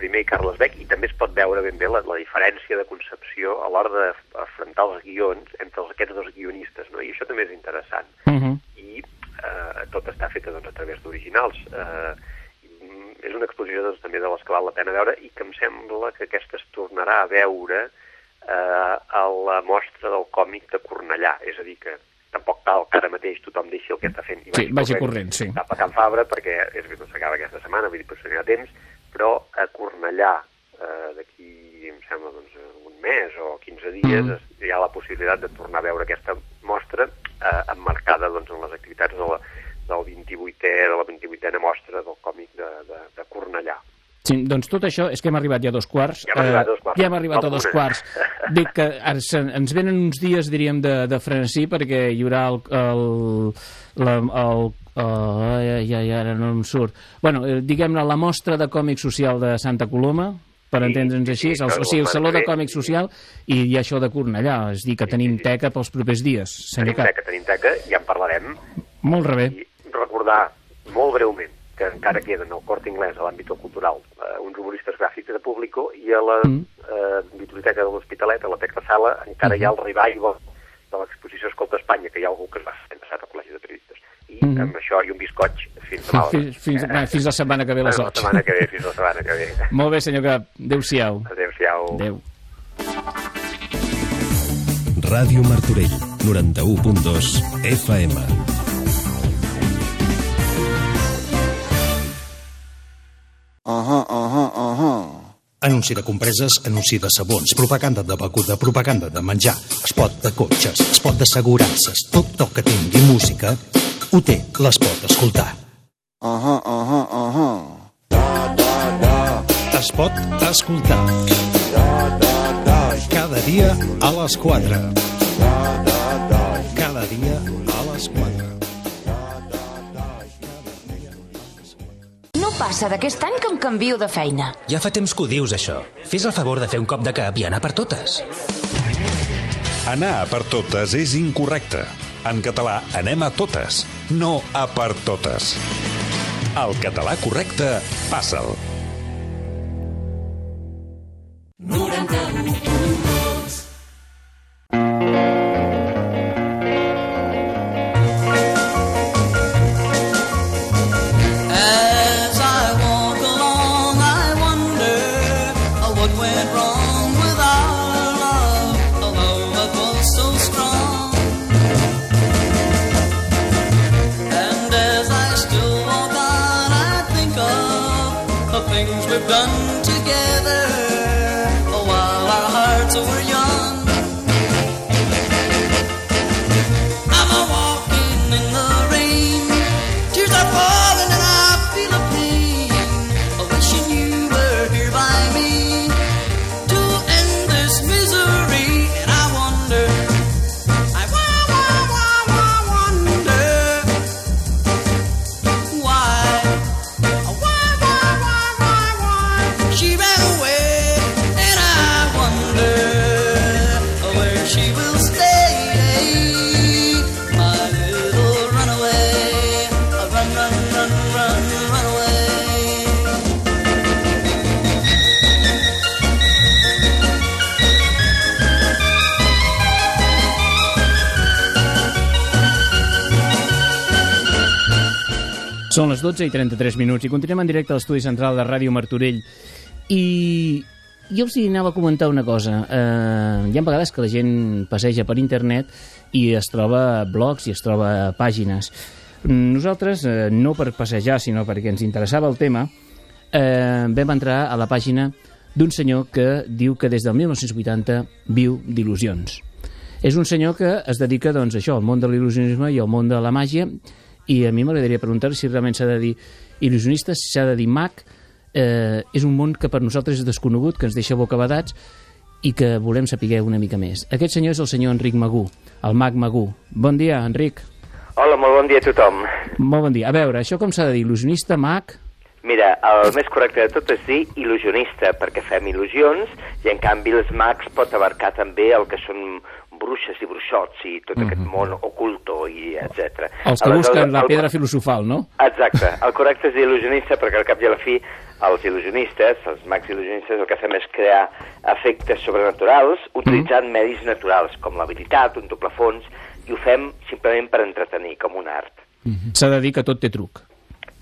primer i Carles Beck, i també es pot veure ben bé la, la diferència de concepció a l'hora d'afrontar els guions entre els, aquests dos guionistes, no? i això també és interessant. Uh -huh. I eh, tot està fet doncs, a través d'originals. Eh, és una exposició doncs, també de les que val la pena veure i que em sembla que aquesta es tornarà a veure eh, a la mostra del còmic de Cornellà, és a dir, que tampoc cal que ara mateix tothom deixi el que està fent i Sí, vagi corrent, sí. cap a Can Fabra, perquè és que s'acaba aquesta setmana, vull dir, no hi ha temps, però a Cornellà, eh, d'aquí, em sembla, doncs, un mes o 15 dies, Mhm. es- hi ha la possibilitat de tornar a veure aquesta mostra eh, emmarcada doncs, en les activitats de la, del 28è, de la 28a mostra del còmic de, de, de Cornellà. Sí, doncs tot això és que hem arribat ja a dos quarts. Ja hem arribat a dos quarts. Ja hem arribat a dos quarts. Dic que ens, ens venen uns dies, diríem, de, de frenesí perquè hi haurà el... el, la, el Oh, ja, ja, ja, ara no em surt. Bueno, eh, diguem-ne, la mostra de còmic social de Santa Coloma, per Sí, entendre'ns així, sí, el, o sigui, el el Saló de Còmic Social i ha això de Cornellà, és dir, que tenim teca pels propers dies, senyor Tenim Cap. teca, tenim teca, ja en parlarem. Molt rebé. I recordar molt breument que encara queden al Cort Inglès, a l'àmbit cultural, eh, uns humoristes gràfics de Público i a la Mm. eh, Biblioteca de l'Hospitalet, a la Tecla Sala, encara hi ha el revival de l'exposició Escolta Espanya, que hi ha algú que es va fer passat al Col·legi de Periodistes. I Mhm. amb això i un bizcoig fins demà. Fins, fins, va, fins la setmana que ve a les La 8. setmana que ve, fins la setmana que ve. Molt bé, senyor Cap. Adéu-siau. Adéu-siau. Adéu. Ràdio Martorell, 91.2 FM. Anunci de compreses, anunci de sabons, propaganda de beguda, propaganda de menjar, espot de cotxes, espot d'assegurances, tot el que tingui música, ho té, les pot escoltar. Ahà, ahà, ahà. Es pot escoltar. Cada dia a les 4. Cada dia a les 4. No passa d'aquest any que em canvio de feina. Ja fa temps que ho dius, això. Fes el favor de fer un cop de cap i anar per totes. Anar a per totes és incorrecte. En català, anem a totes, no a per totes. El català correcte, passa'l. 12 i 33 minuts i continuem en directe a l'estudi central de Ràdio Martorell. I jo els anava a comentar una cosa. Eh, hi ha vegades que la gent passeja per internet i es troba blogs i es troba pàgines. Nosaltres, eh, no per passejar, sinó perquè ens interessava el tema, eh, vam entrar a la pàgina d'un senyor que diu que des del 1980 viu d'il·lusions. És un senyor que es dedica doncs, a això, al món de l'il·lusionisme i al món de la màgia, i a mi m'agradaria preguntar si realment s'ha de dir il·lusionista, si s'ha de dir mag, eh, és un món que per nosaltres és desconegut, que ens deixa bocabadats i que volem saber una mica més. Aquest senyor és el senyor Enric Magú, el mag Magú. Bon dia, Enric. Hola, molt bon dia a tothom. Molt bon dia. A veure, això com s'ha de dir? Il·lusionista, mag... Mira, el més correcte de tot és dir il·lusionista, perquè fem il·lusions, i en canvi els mags pot abarcar també el que són bruixes i bruixots i tot aquest món oculto i etc. Els que busquen la pedra filosofal, no? Exacte. El correcte és dir il·lusionista perquè al cap i a la fi els il·lusionistes, els mags il·lusionistes, el que fem és crear efectes sobrenaturals utilitzant medis naturals, com l'habilitat, un doble fons, i ho fem simplement per entretenir, com un art. S'ha de dir que tot té truc.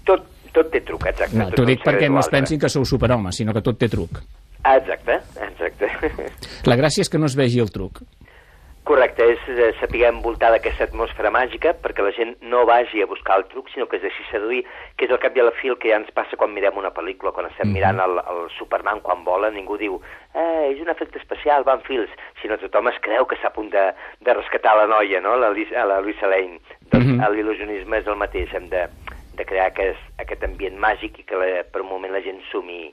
Tot, tot té truc, exacte. No, T'ho dic perquè no es altre. pensin que sou superhomes, sinó que tot té truc. Ah, Exacte, exacte. La gràcia és que no es vegi el truc. Correcte, és eh, saber envoltar d'aquesta atmosfera màgica perquè la gent no vagi a buscar el truc, sinó que es deixi seduir, que és al cap i a la fi el que ja ens passa quan mirem una pel·lícula, quan estem mirant el, el Superman quan vola, ningú diu eh, és un efecte especial, van fils, sinó tothom es creu que està a punt de, de rescatar la noia, no?, la, la Luisa Lane. Doncs Mhm. l'il·lusionisme és el mateix, hem de, de crear aquest, aquest ambient màgic i que la, per un moment la gent sumi.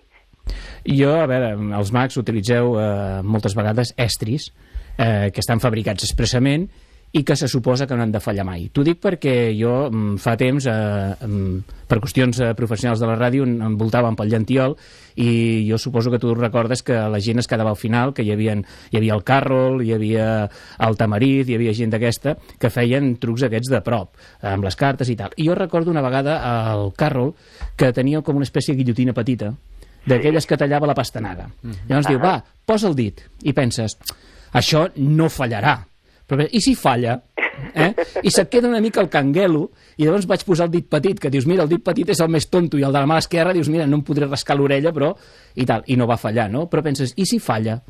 Jo, a veure, els mags utilitzeu eh, moltes vegades estris eh, que estan fabricats expressament i que se suposa que no han de fallar mai. T'ho dic perquè jo mm, fa temps, eh, mm, per qüestions eh, professionals de la ràdio, em envoltàvem pel llantiol i jo suposo que tu recordes que la gent es quedava al final, que hi havia, hi havia el Carroll, hi havia el Tamariz, hi havia gent d'aquesta que feien trucs aquests de prop, amb les cartes i tal. I jo recordo una vegada el Carroll que tenia com una espècie de guillotina petita, d'aquelles que tallava la pastanaga. Llavors diu, va, posa el dit. I penses, això no fallarà. Però, I si falla? Eh? I se't queda una mica el canguelo i llavors vaig posar el dit petit, que dius, mira, el dit petit és el més tonto i el de la mà esquerra dius, mira, no em podré rascar l'orella, però... I tal, i no va fallar, no? Però penses, i si falla?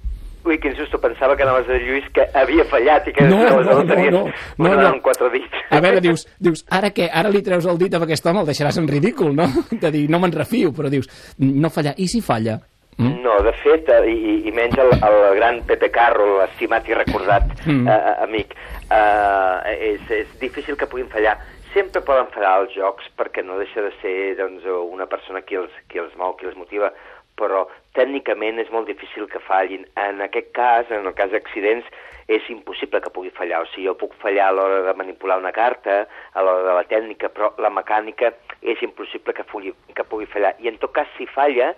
Ui, quin susto, pensava que anaves a dir, Lluís, que havia fallat i que No, no, no, tenies no, no, posat no. amb quatre dits. A veure, dius, dius, ara què? Ara li treus el dit a aquest home, el deixaràs en ridícul, no? De dir, no me'n refio, però dius, no fallar. I si falla? Mm? No, de fet, eh, i, i menys el, el gran Pepe Carro, l'estimat i recordat Mm. eh, amic, eh, és, és difícil que puguin fallar. Sempre poden fallar els jocs perquè no deixa de ser doncs, una persona qui els, qui els mou, qui els motiva, però tècnicament és molt difícil que fallin. En aquest cas, en el cas d'accidents, és impossible que pugui fallar. O sigui, jo puc fallar a l'hora de manipular una carta, a l'hora de la tècnica, però la mecànica és impossible que pugui, que pugui fallar. I en tot cas, si falla,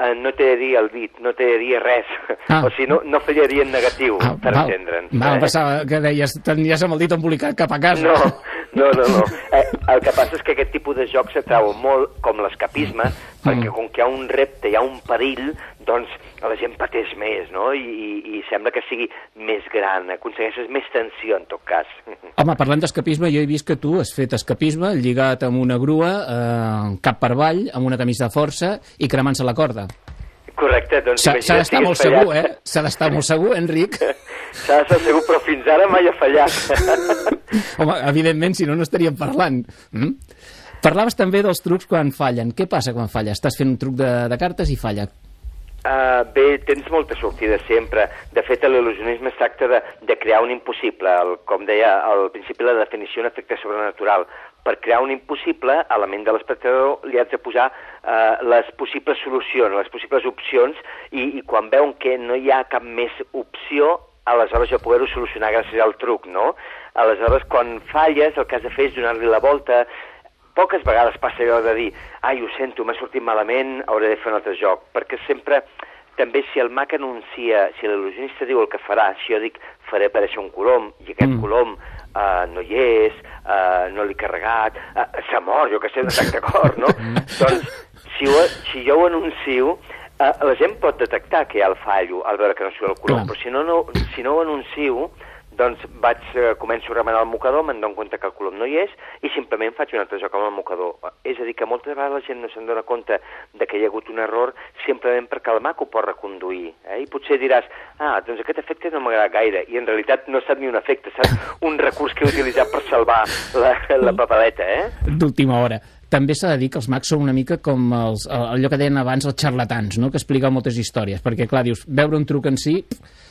eh, no de dir el dit, no t'he de dir res. Ah. O sigui, no, no fallaria en negatiu, per Val, entendre'ns. val, eh? pensava que deies, tenies amb el dit embolicat cap a casa. No, no, no, no. Eh, el que passa és que aquest tipus de jocs s'atrauen molt, com l'escapisme, perquè com que hi ha un repte, hi ha un perill, doncs la gent pateix més, no? I, i, i sembla que sigui més gran, aconsegueixes més tensió, en tot cas. Home, parlant d'escapisme, jo he vist que tu has fet escapisme lligat amb una grua, eh, cap per avall, amb una camisa de força i cremant-se la corda. Correcte, doncs S'ha d'estar molt hagués segur, fallat. eh? S'ha d'estar molt segur, Enric. S'ha d'estar segur, però fins ara mai ha fallat. Home, evidentment, si no, no estaríem parlant. Mm? Parlaves també dels trucs quan fallen. Què passa quan falla? Estàs fent un truc de, de cartes i falla. Uh, bé, tens molta sortida sempre. De fet, l'il·lusionisme es tracta de, de crear un impossible. El, com deia al principi, la definició un efecte sobrenatural. Per crear un impossible, a la ment de l'espectador li has de posar uh, les possibles solucions, les possibles opcions, i, i quan veuen que no hi ha cap més opció, aleshores ja poder-ho solucionar gràcies al truc, no? Aleshores, quan falles, el que has de fer és donar-li la volta, poques vegades passa allò de dir ai, ho sento, m'ha sortit malament, hauré de fer un altre joc, perquè sempre també si el mag anuncia, si l'il·lusionista diu el que farà, si jo dic faré aparèixer un colom i aquest mm. colom uh, no hi és, uh, no l'he carregat, uh, s'ha mort, jo que sé, estic d'acord, no? doncs si, ho, si jo ho anuncio, uh, la gent pot detectar que hi ha el fallo al veure que no surt el colom, Clar. però si no, no, si no ho anuncio, doncs vaig, eh, començo a remenar el mocador, me'n dono compte que el colom no hi és i simplement faig un altre joc amb el mocador. És a dir, que moltes vegades la gent no se'n dona compte de que hi ha hagut un error simplement perquè el mag ho pot reconduir. Eh? I potser diràs, ah, doncs aquest efecte no m'agrada gaire, i en realitat no estat ni un efecte, estat un recurs que he utilitzat per salvar la, la papeleta, eh? d'última hora. També s'ha de dir que els mags són una mica com els, allò que deien abans els xarlatans, no? que expliquen moltes històries, perquè clar, dius, veure un truc en si,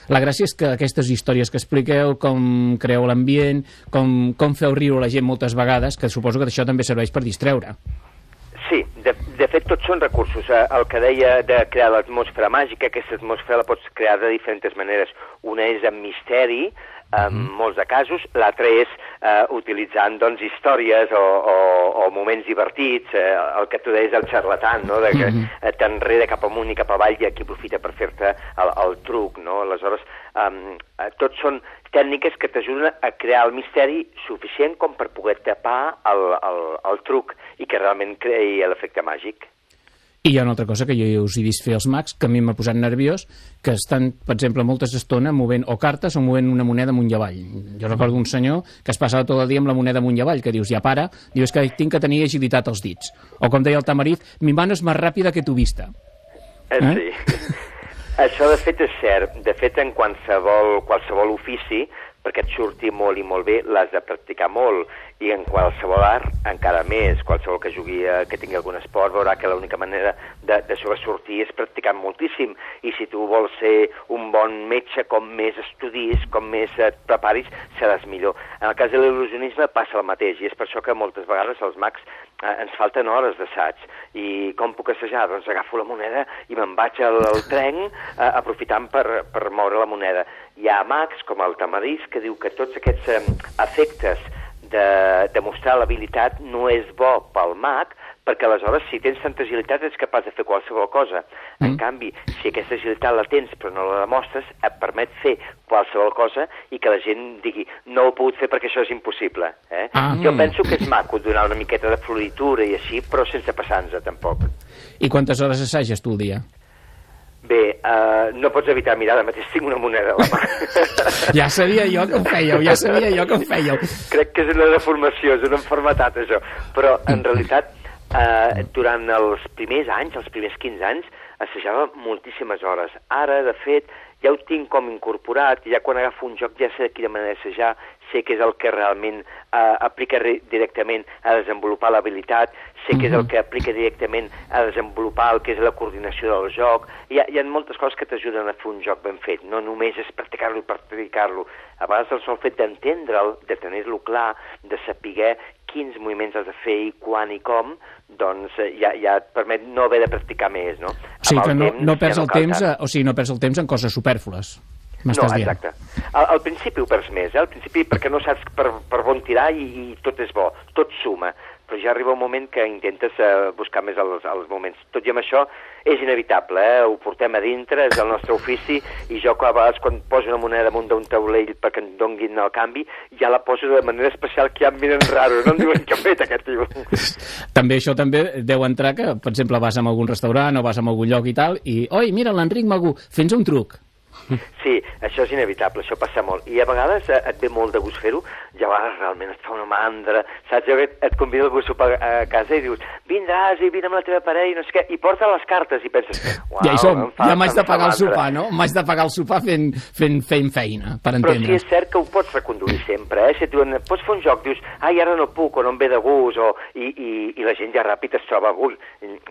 la gràcia és que aquestes històries que expliqueu, com creeu l'ambient, com, com feu riure la gent moltes vegades, que suposo que això també serveix per distreure. Sí, de, de fet tots són recursos. Eh, El que deia de crear l'atmosfera màgica, aquesta atmosfera la pots crear de diferents maneres. Una és amb misteri, en Mhm. molts de casos, l'altra és eh, utilitzant doncs, històries o, o, o moments divertits, eh, el que tu deies el xarlatan, no? de que Mhm. eh, t'enrere cap amunt i cap avall i aquí aprofita per fer-te el, el truc. No? Aleshores, eh, tots són tècniques que t'ajuden a crear el misteri suficient com per poder tapar el, el, el truc i que realment creï l'efecte màgic. I hi ha una altra cosa que jo us he vist fer els mags, que a mi m'ha posat nerviós, que estan, per exemple, moltes estona movent o cartes o movent una moneda amunt i avall. Jo recordo un senyor que es passava tot el dia amb la moneda amunt i avall, que dius, ja para, dius que tinc que tenir agilitat als dits. O com deia el tamariz, mi mano és més ràpida que tu vista. Eh? Eh? Sí. Això de fet és cert. De fet, en qualsevol, qualsevol ofici, perquè et surti molt i molt bé, l'has de practicar molt. I en qualsevol art, encara més. Qualsevol que jugui, a, que tingui algun esport, veurà que l'única manera de, de sobresortir és practicar moltíssim. I si tu vols ser un bon metge, com més estudis, com més et preparis, seràs millor. En el cas de l'il·lusionisme passa el mateix, i és per això que moltes vegades els mags eh, ens falten hores d'assaig. I com puc assajar? Doncs agafo la moneda i me'n vaig al, al tren eh, aprofitant per, per moure la moneda. Hi ha mags, com el Tamadís, que diu que tots aquests eh, efectes de, de mostrar l'habilitat no és bo pel mag, perquè aleshores si tens tanta agilitat ets capaç de fer qualsevol cosa. En canvi, si aquesta agilitat la tens però no la demostres, et permet fer qualsevol cosa i que la gent digui no ho he pogut fer perquè això és impossible. Eh? Ah. Jo penso que és maco donar una miqueta de floritura i així, però sense passar-nos tampoc. I quantes hores assages tu al dia? Bé, uh, no pots evitar mirar, ara mateix tinc una moneda a la mà. Ja sabia jo que ho fèieu, ja sabia jo que ho fèieu. Crec que és una deformació, és una enfermetat, això. Però, en realitat, eh, durant els primers anys, els primers 15 anys, assajava moltíssimes hores. Ara, de fet, ja ho tinc com incorporat, i ja quan agafo un joc ja sé de quina manera assajar, sé que és el que realment eh, aplica re- directament a desenvolupar l'habilitat, sé que és el Mhm. que aplica directament a desenvolupar el que és la coordinació del joc. Hi ha, hi ha moltes coses que t'ajuden a fer un joc ben fet, no només és practicar-lo i practicar-lo. A vegades el sol fet d'entendre'l, de tenir-lo clar, de saber quins moviments has de fer i quan i com, doncs eh, ja, ja et permet no haver de practicar més, no? O sigui que no, temps no ja perds el temps, tant. eh, o sigui, no perds el temps en coses supèrflues. No, exacte. Al, al principi ho perds més, eh? al principi perquè no saps per, per on tirar i, i tot és bo, tot suma, però ja arriba un moment que intentes eh, buscar més els, els moments. Tot i amb això és inevitable, eh? ho portem a dintre, és el nostre ofici, i jo a vegades quan poso una moneda damunt d'un taulell perquè em donguin el canvi, ja la poso de manera especial que ja em miren raro, no em diuen què ha fet aquest tio. També això també deu entrar que, per exemple, vas a algun restaurant o vas a algun lloc i tal, i, oi, mira, l'Enric Magú, fes un truc. Sí, això és inevitable, això passa molt. I a vegades eh, et ve molt de gust fer-ho, i vegades realment et fa una mandra, saps? Jo et, et convido algú a sopar a casa i dius, vindràs i vine amb la teva parella i no sé què, i porta les cartes i penses, uau, ja hi som, fa- ja m'haig de pagar el sopar, no? M'haig de pagar el sopar fent, fent, fent feina, per Però sí és cert que ho pots reconduir sempre, eh? Si et diuen, pots fer un joc, dius, ai, ara no puc, o no em ve de gust, o, i, i, i la gent ja ràpid es troba, ui,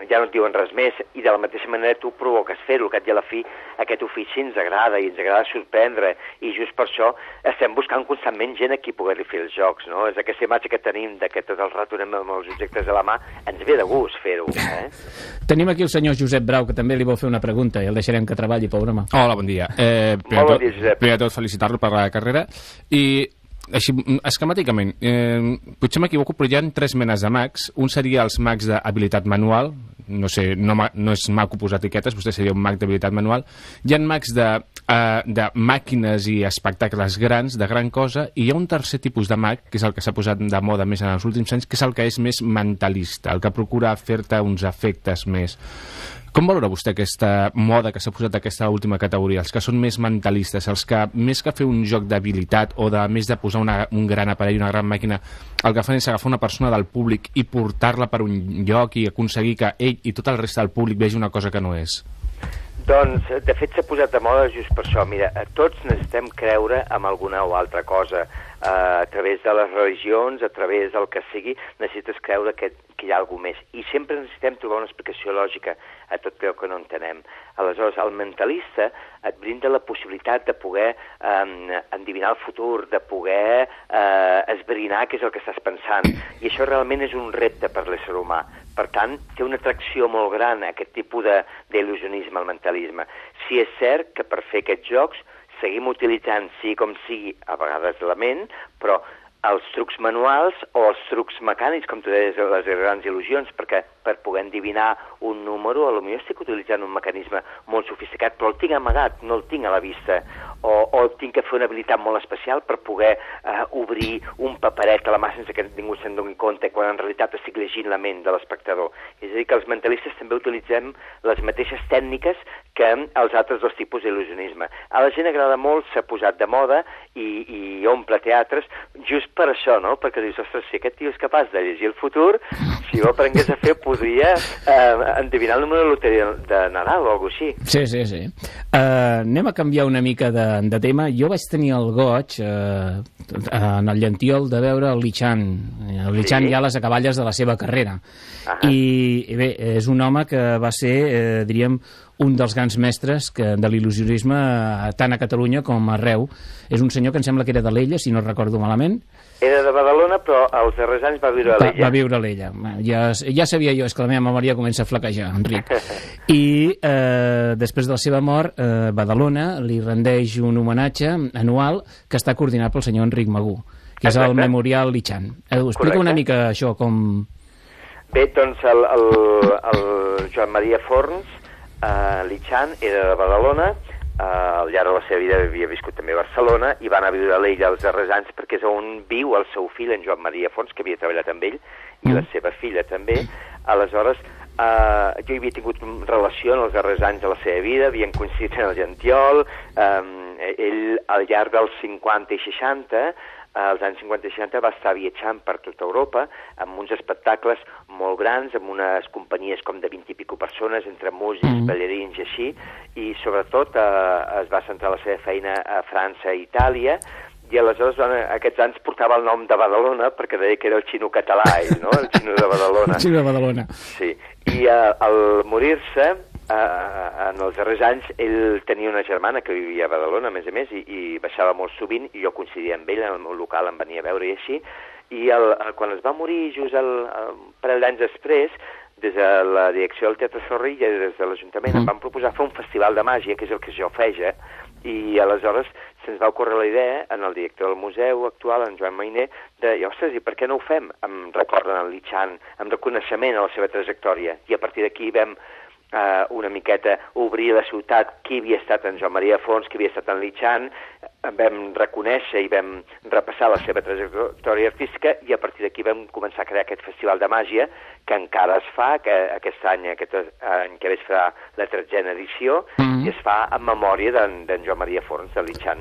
ja no et diuen res més, i de la mateixa manera tu provoques fer-ho, que et i a la fi aquest ofici ens agrada, i ens agrada sorprendre, i just per això estem buscant constantment gent a qui poder-li fer els jocs, no? És aquesta imatge que tenim de que tot el rato anem amb els objectes a la mà, ens ve de gust fer-ho, eh? Tenim aquí el senyor Josep Brau, que també li vol fer una pregunta, i el deixarem que treballi, pobre home. Hola, bon dia. Eh, primer, Molt bon dia, Josep. primer de tot, felicitar-lo per la carrera. I així, mm, esquemàticament, eh, potser m'equivoco, però hi ha tres menes de mags. Un seria els mags d'habilitat manual, no sé, no, no és maco posar etiquetes, vostè seria un mag d'habilitat manual. Hi ha mags de, eh, de màquines i espectacles grans, de gran cosa, i hi ha un tercer tipus de mag, que és el que s'ha posat de moda més en els últims anys, que és el que és més mentalista, el que procura fer-te uns efectes més. Com valora vostè aquesta moda que s'ha posat aquesta última categoria? Els que són més mentalistes, els que més que fer un joc d'habilitat o de més de posar una, un gran aparell, una gran màquina, el que fan és agafar una persona del públic i portar-la per un lloc i aconseguir que ell i tot el reste del públic vegi una cosa que no és. Doncs, de fet, s'ha posat de moda just per això. Mira, tots necessitem creure en alguna o altra cosa. A través de les religions, a través del que sigui, necessites creure que, que hi ha alguna més. I sempre necessitem trobar una explicació lògica a tot allò que no entenem. Aleshores, el mentalista et brinda la possibilitat de poder eh, endivinar el futur, de poder eh, esbrinar què és el que estàs pensant. I això realment és un repte per l'ésser humà. Per tant, té una atracció molt gran aquest tipus d'il·lusionisme, el mentalisme. Si és cert que per fer aquests jocs seguim utilitzant, sí com sigui, a vegades la ment, però els trucs manuals o els trucs mecànics, com tu deies, les grans il·lusions, perquè per poder endivinar un número, a lo millor estic utilitzant un mecanisme molt sofisticat, però el tinc amagat, no el tinc a la vista, o, o tinc que fer una habilitat molt especial per poder eh, obrir un paperet a la mà sense que ningú se'n doni compte, quan en realitat estic llegint la ment de l'espectador. És a dir, que els mentalistes també utilitzem les mateixes tècniques que els altres dos tipus d'il·lusionisme. A la gent agrada molt, s'ha posat de moda i, i omple teatres just per això, no? Perquè dius, ostres, si aquest tio és capaç de llegir el futur, si ho aprengués a fer, podria eh, endevinar el número de loteria de Nadal o alguna així. Sí, sí, sí. Uh, anem a canviar una mica de, de tema. Jo vaig tenir el goig, uh, en el Llentiol, de veure el Lichan. El Lichan Sí. ja a les acaballes de la seva carrera. I, I bé, és un home que va ser, eh, diríem, un dels grans mestres que, de l'il·lusionisme eh, tant a Catalunya com arreu. És un senyor que em sembla que era de l'Ella, si no recordo malament. Era de Badalona, però als darrers anys va viure a Va, l'Ella. va viure a l'Ella. Ja, ja sabia jo, és que la meva memòria comença a flaquejar, Enric. I eh, després de la seva mort, eh, Badalona li rendeix un homenatge anual que està coordinat pel senyor Enric Magú, que és el Exacte. Memorial Lichan. Eh, explica Correcte. una mica això, com... Bé, doncs el, el, el Joan Maria Forns, eh, Lichan, era de Badalona, eh, al llarg de la seva vida havia viscut també a Barcelona i va anar a viure a l'ella els darrers anys perquè és on viu el seu fill, en Joan Maria Forns, que havia treballat amb ell, i la seva filla també. Aleshores, eh, jo havia tingut relació en els darrers anys de la seva vida, havien coincidit en el Gentiol, eh, ell al llarg dels 50 i 60 als anys 50 i 60 va estar viatjant per tota Europa amb uns espectacles molt grans, amb unes companyies com de 20 i pico persones, entre músics, Mm. ballarins i així, i sobretot eh, es va centrar la seva feina a França i Itàlia, i aleshores aquests anys portava el nom de Badalona perquè deia que era el xino català, ell, no? El xino de Badalona. Sí, de Badalona. Sí, i uh, al morir-se, uh, en els darrers anys, ell tenia una germana que vivia a Badalona, a més a més, i, i baixava molt sovint, i jo coincidia amb ell, en el meu local em venia a veure i així, i el, el, quan es va morir just el, el, un parell d'anys després, des de la direcció del Teatre Zorrilla i des de l'Ajuntament em van proposar fer un festival de màgia, que és el que jo feia, i aleshores se'ns va ocórrer la idea, en el director del museu actual, en Joan Mainer, de, i, ostres, i per què no ho fem? Em recorden el Li Chan, amb reconeixement a la seva trajectòria, i a partir d'aquí vam eh, una miqueta obrir la ciutat qui havia estat en Joan Maria Fons, qui havia estat en Li Chan, eh, vam reconèixer i vam repassar la seva trajectòria artística i a partir d'aquí vam començar a crear aquest festival de màgia que encara es fa, que aquest any, aquest any que ve es farà la tretzena edició, mm -hmm. i es fa en memòria d'en Joan Maria Forns, de Li Chan.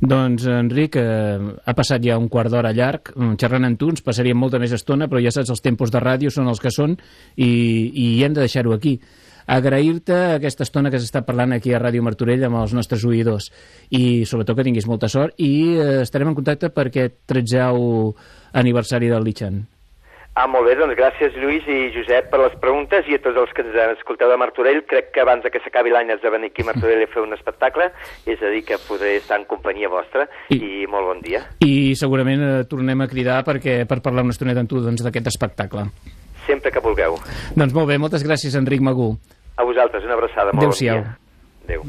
Doncs, Enric, eh, ha passat ja un quart d'hora llarg, mm, xerrant amb tu, ens passaríem molta més estona, però ja saps, els tempos de ràdio són els que són i, i hem de deixar-ho aquí agrair-te aquesta estona que s'està parlant aquí a Ràdio Martorell amb els nostres oïdors i sobretot que tinguis molta sort i eh, estarem en contacte per aquest 13 aniversari del Lichan. Ah, molt bé, doncs gràcies Lluís i Josep per les preguntes i a tots els que ens escolteu de Martorell. Crec que abans de que s'acabi l'any has de venir aquí a Martorell a fer un espectacle, és a dir, que podré estar en companyia vostra i, i molt bon dia. I segurament eh, tornem a cridar perquè per parlar una estoneta amb tu doncs, d'aquest doncs, espectacle. Sempre que vulgueu. Doncs molt bé, moltes gràcies Enric Magú. A vosaltres, una abraçada. Adéu-siau. Adéu.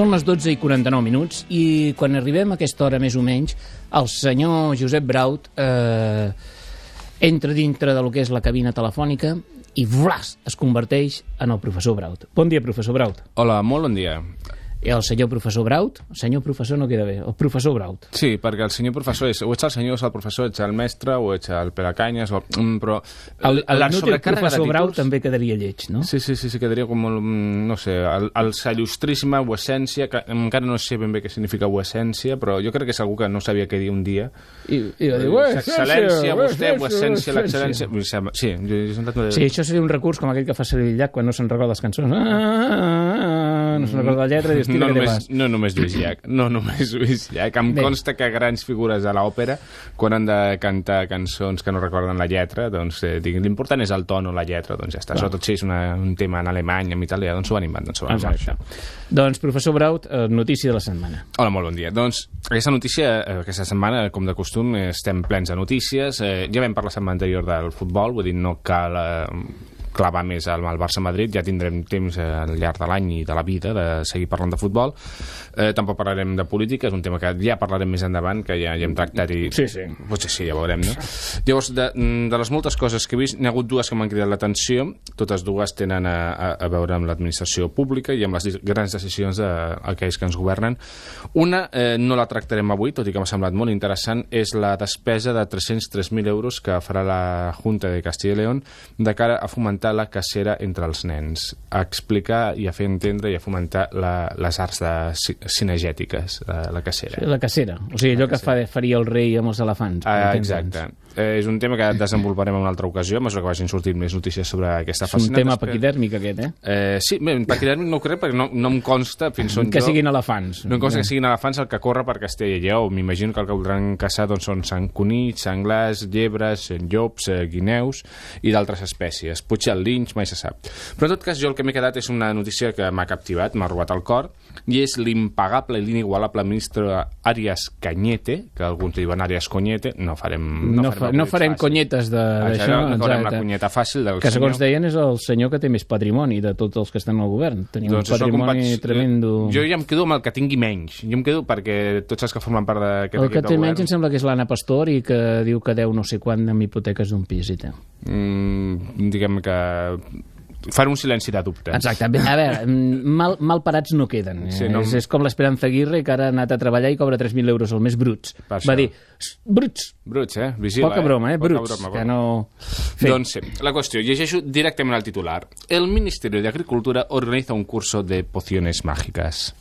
Són les 12 i 49 minuts i quan arribem a aquesta hora més o menys el senyor Josep Braut eh, entra dintre del que és la cabina telefònica i vlas, es converteix en el professor Braut. Bon dia, professor Braut. Hola, molt bon dia. I el senyor professor Braut, el senyor professor no queda bé, el professor Braut. Sí, perquè el senyor professor és, o ets el senyor, o ets el professor, ets el mestre, o ets el Pelacanyes, o... mm, però... El, el la sobrecàrrega professor de Braut títols- també quedaria lleig, no? Sí, sí, sí, sí, quedaria com molt, mm, no sé, el, el sallustrisme o essència, que encara no sé ben bé què significa o essència, però jo crec que és algú que no sabia què dir un dia. I, i va dir, "Ué, Excel·lència, vostè, o essència, l'excel·lència... Sí, jo, jo sentat... Sí, això seria un recurs com aquell que fa servir el llac quan no se'n recorda les cançons. Ah, ah, ah, ah, no se'n recorda la lletra i dius, no només, no només Lluís Llach, no només Lluís Llach. Em Bé. consta que grans figures de l'òpera, quan han de cantar cançons que no recorden la lletra, doncs eh, l'important és el to, no la lletra, doncs ja està. Clar. Sobretot si és una, un tema en alemany, en italià, doncs s'ho van inventant. s'ho van Exacte. Doncs, professor Braut, eh, notícia de la setmana. Hola, molt bon dia. Doncs aquesta notícia, eh, aquesta setmana, com de costum, estem plens de notícies. Eh, ja vam parlar la setmana anterior del futbol, vull dir, no cal eh, clavar més al, al Barça-Madrid, ja tindrem temps eh, al llarg de l'any i de la vida de seguir parlant de futbol. Eh, tampoc parlarem de política, és un tema que ja parlarem més endavant, que ja, ja hem tractat i... Sí, sí. Potser sí, ja veurem, no? Llavors, de, de les moltes coses que he vist, n'hi ha hagut dues que m'han cridat l'atenció, totes dues tenen a, a, a veure amb l'administració pública i amb les grans decisions d'aquells que ens governen. Una, eh, no la tractarem avui, tot i que m'ha semblat molt interessant, és la despesa de 303.000 euros que farà la Junta de Castilla y León de cara a fomentar fomentar la cacera entre els nens, a explicar i a fer entendre i a fomentar la, les arts de, ci- cinegètiques, la, la cacera. La cacera. O sigui, allò que fa, faria el rei amb els elefants. Ah, exacte. Eh, és un tema que desenvoluparem en una altra ocasió, a mesura que vagin sortint més notícies sobre aquesta És un fascinant tema paquidèrmic, aquest, eh? Eh, sí, bé, paquidèrmic no ho crec perquè no, no em consta fins on Que jo... siguin elefants. No em consta que siguin elefants el que corre per Castella i Lleó. M'imagino que el que voldran caçar doncs, són sanconits, senglars, llebres, llops, eh, guineus i d'altres espècies. Potser el linx, mai se sap. Però en tot cas, jo el que m'he quedat és una notícia que m'ha captivat, m'ha robat el cor, i és l'impagable i l'inigualable ministre Arias Cañete, que alguns diuen Arias Coñete, no farem... No, fa, no farem conyetes de- Això d'això. no, no farem la cunyeta fàcil del Que segons senyor. deien és el senyor que té més patrimoni de tots els que estan al govern. Tenim Doncs un patrimoni companys, tremendo. Jo ja em quedo amb el que tingui menys. Jo em quedo perquè tots els que formen part d'aquest el que té menys em sembla que és l'Anna Pastor i que diu que deu no sé quant amb hipoteques d'un pis i té. mm, diguem que faré un silenci de dubte. Exacte. A veure, mm, mal, mal parats no queden. Sí, Sí, no- és, és com l'Esperanza Aguirre, que ara ha anat a treballar i cobra 3.000 euros al mes bruts. Per. Va dir, "S- bruts, Bruts, eh? Vigila, poca broma, eh? Poca Bruts, broma, que no... Fe. Doncs sí, la qüestió, llegeixo directament al titular. El Ministerio de Agricultura organiza un curso de pociones mágicas.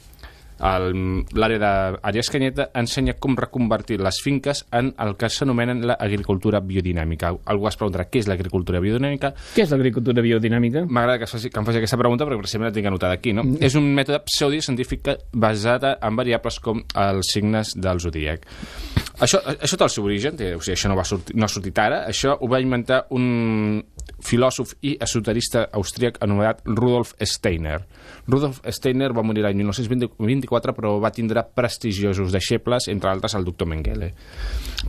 L'àrea d'Àries Canyeta ensenya com reconvertir les finques en el que s'anomenen l'agricultura biodinàmica. Algú es preguntarà què és l'agricultura biodinàmica. Què és l'agricultura biodinàmica? M'agrada que, faci, que em faci aquesta pregunta perquè precisament la tinc anotada aquí. No? És un mètode pseudocientífic basat en variables com els signes del zodíac. Això, això té el seu origen, té, o sigui, això no, va sortir, no ha sortit ara, això ho va inventar un filòsof i esoterista austríac anomenat Rudolf Steiner. Rudolf Steiner va morir l'any 1924 però va tindre prestigiosos deixebles, entre altres el doctor Mengele.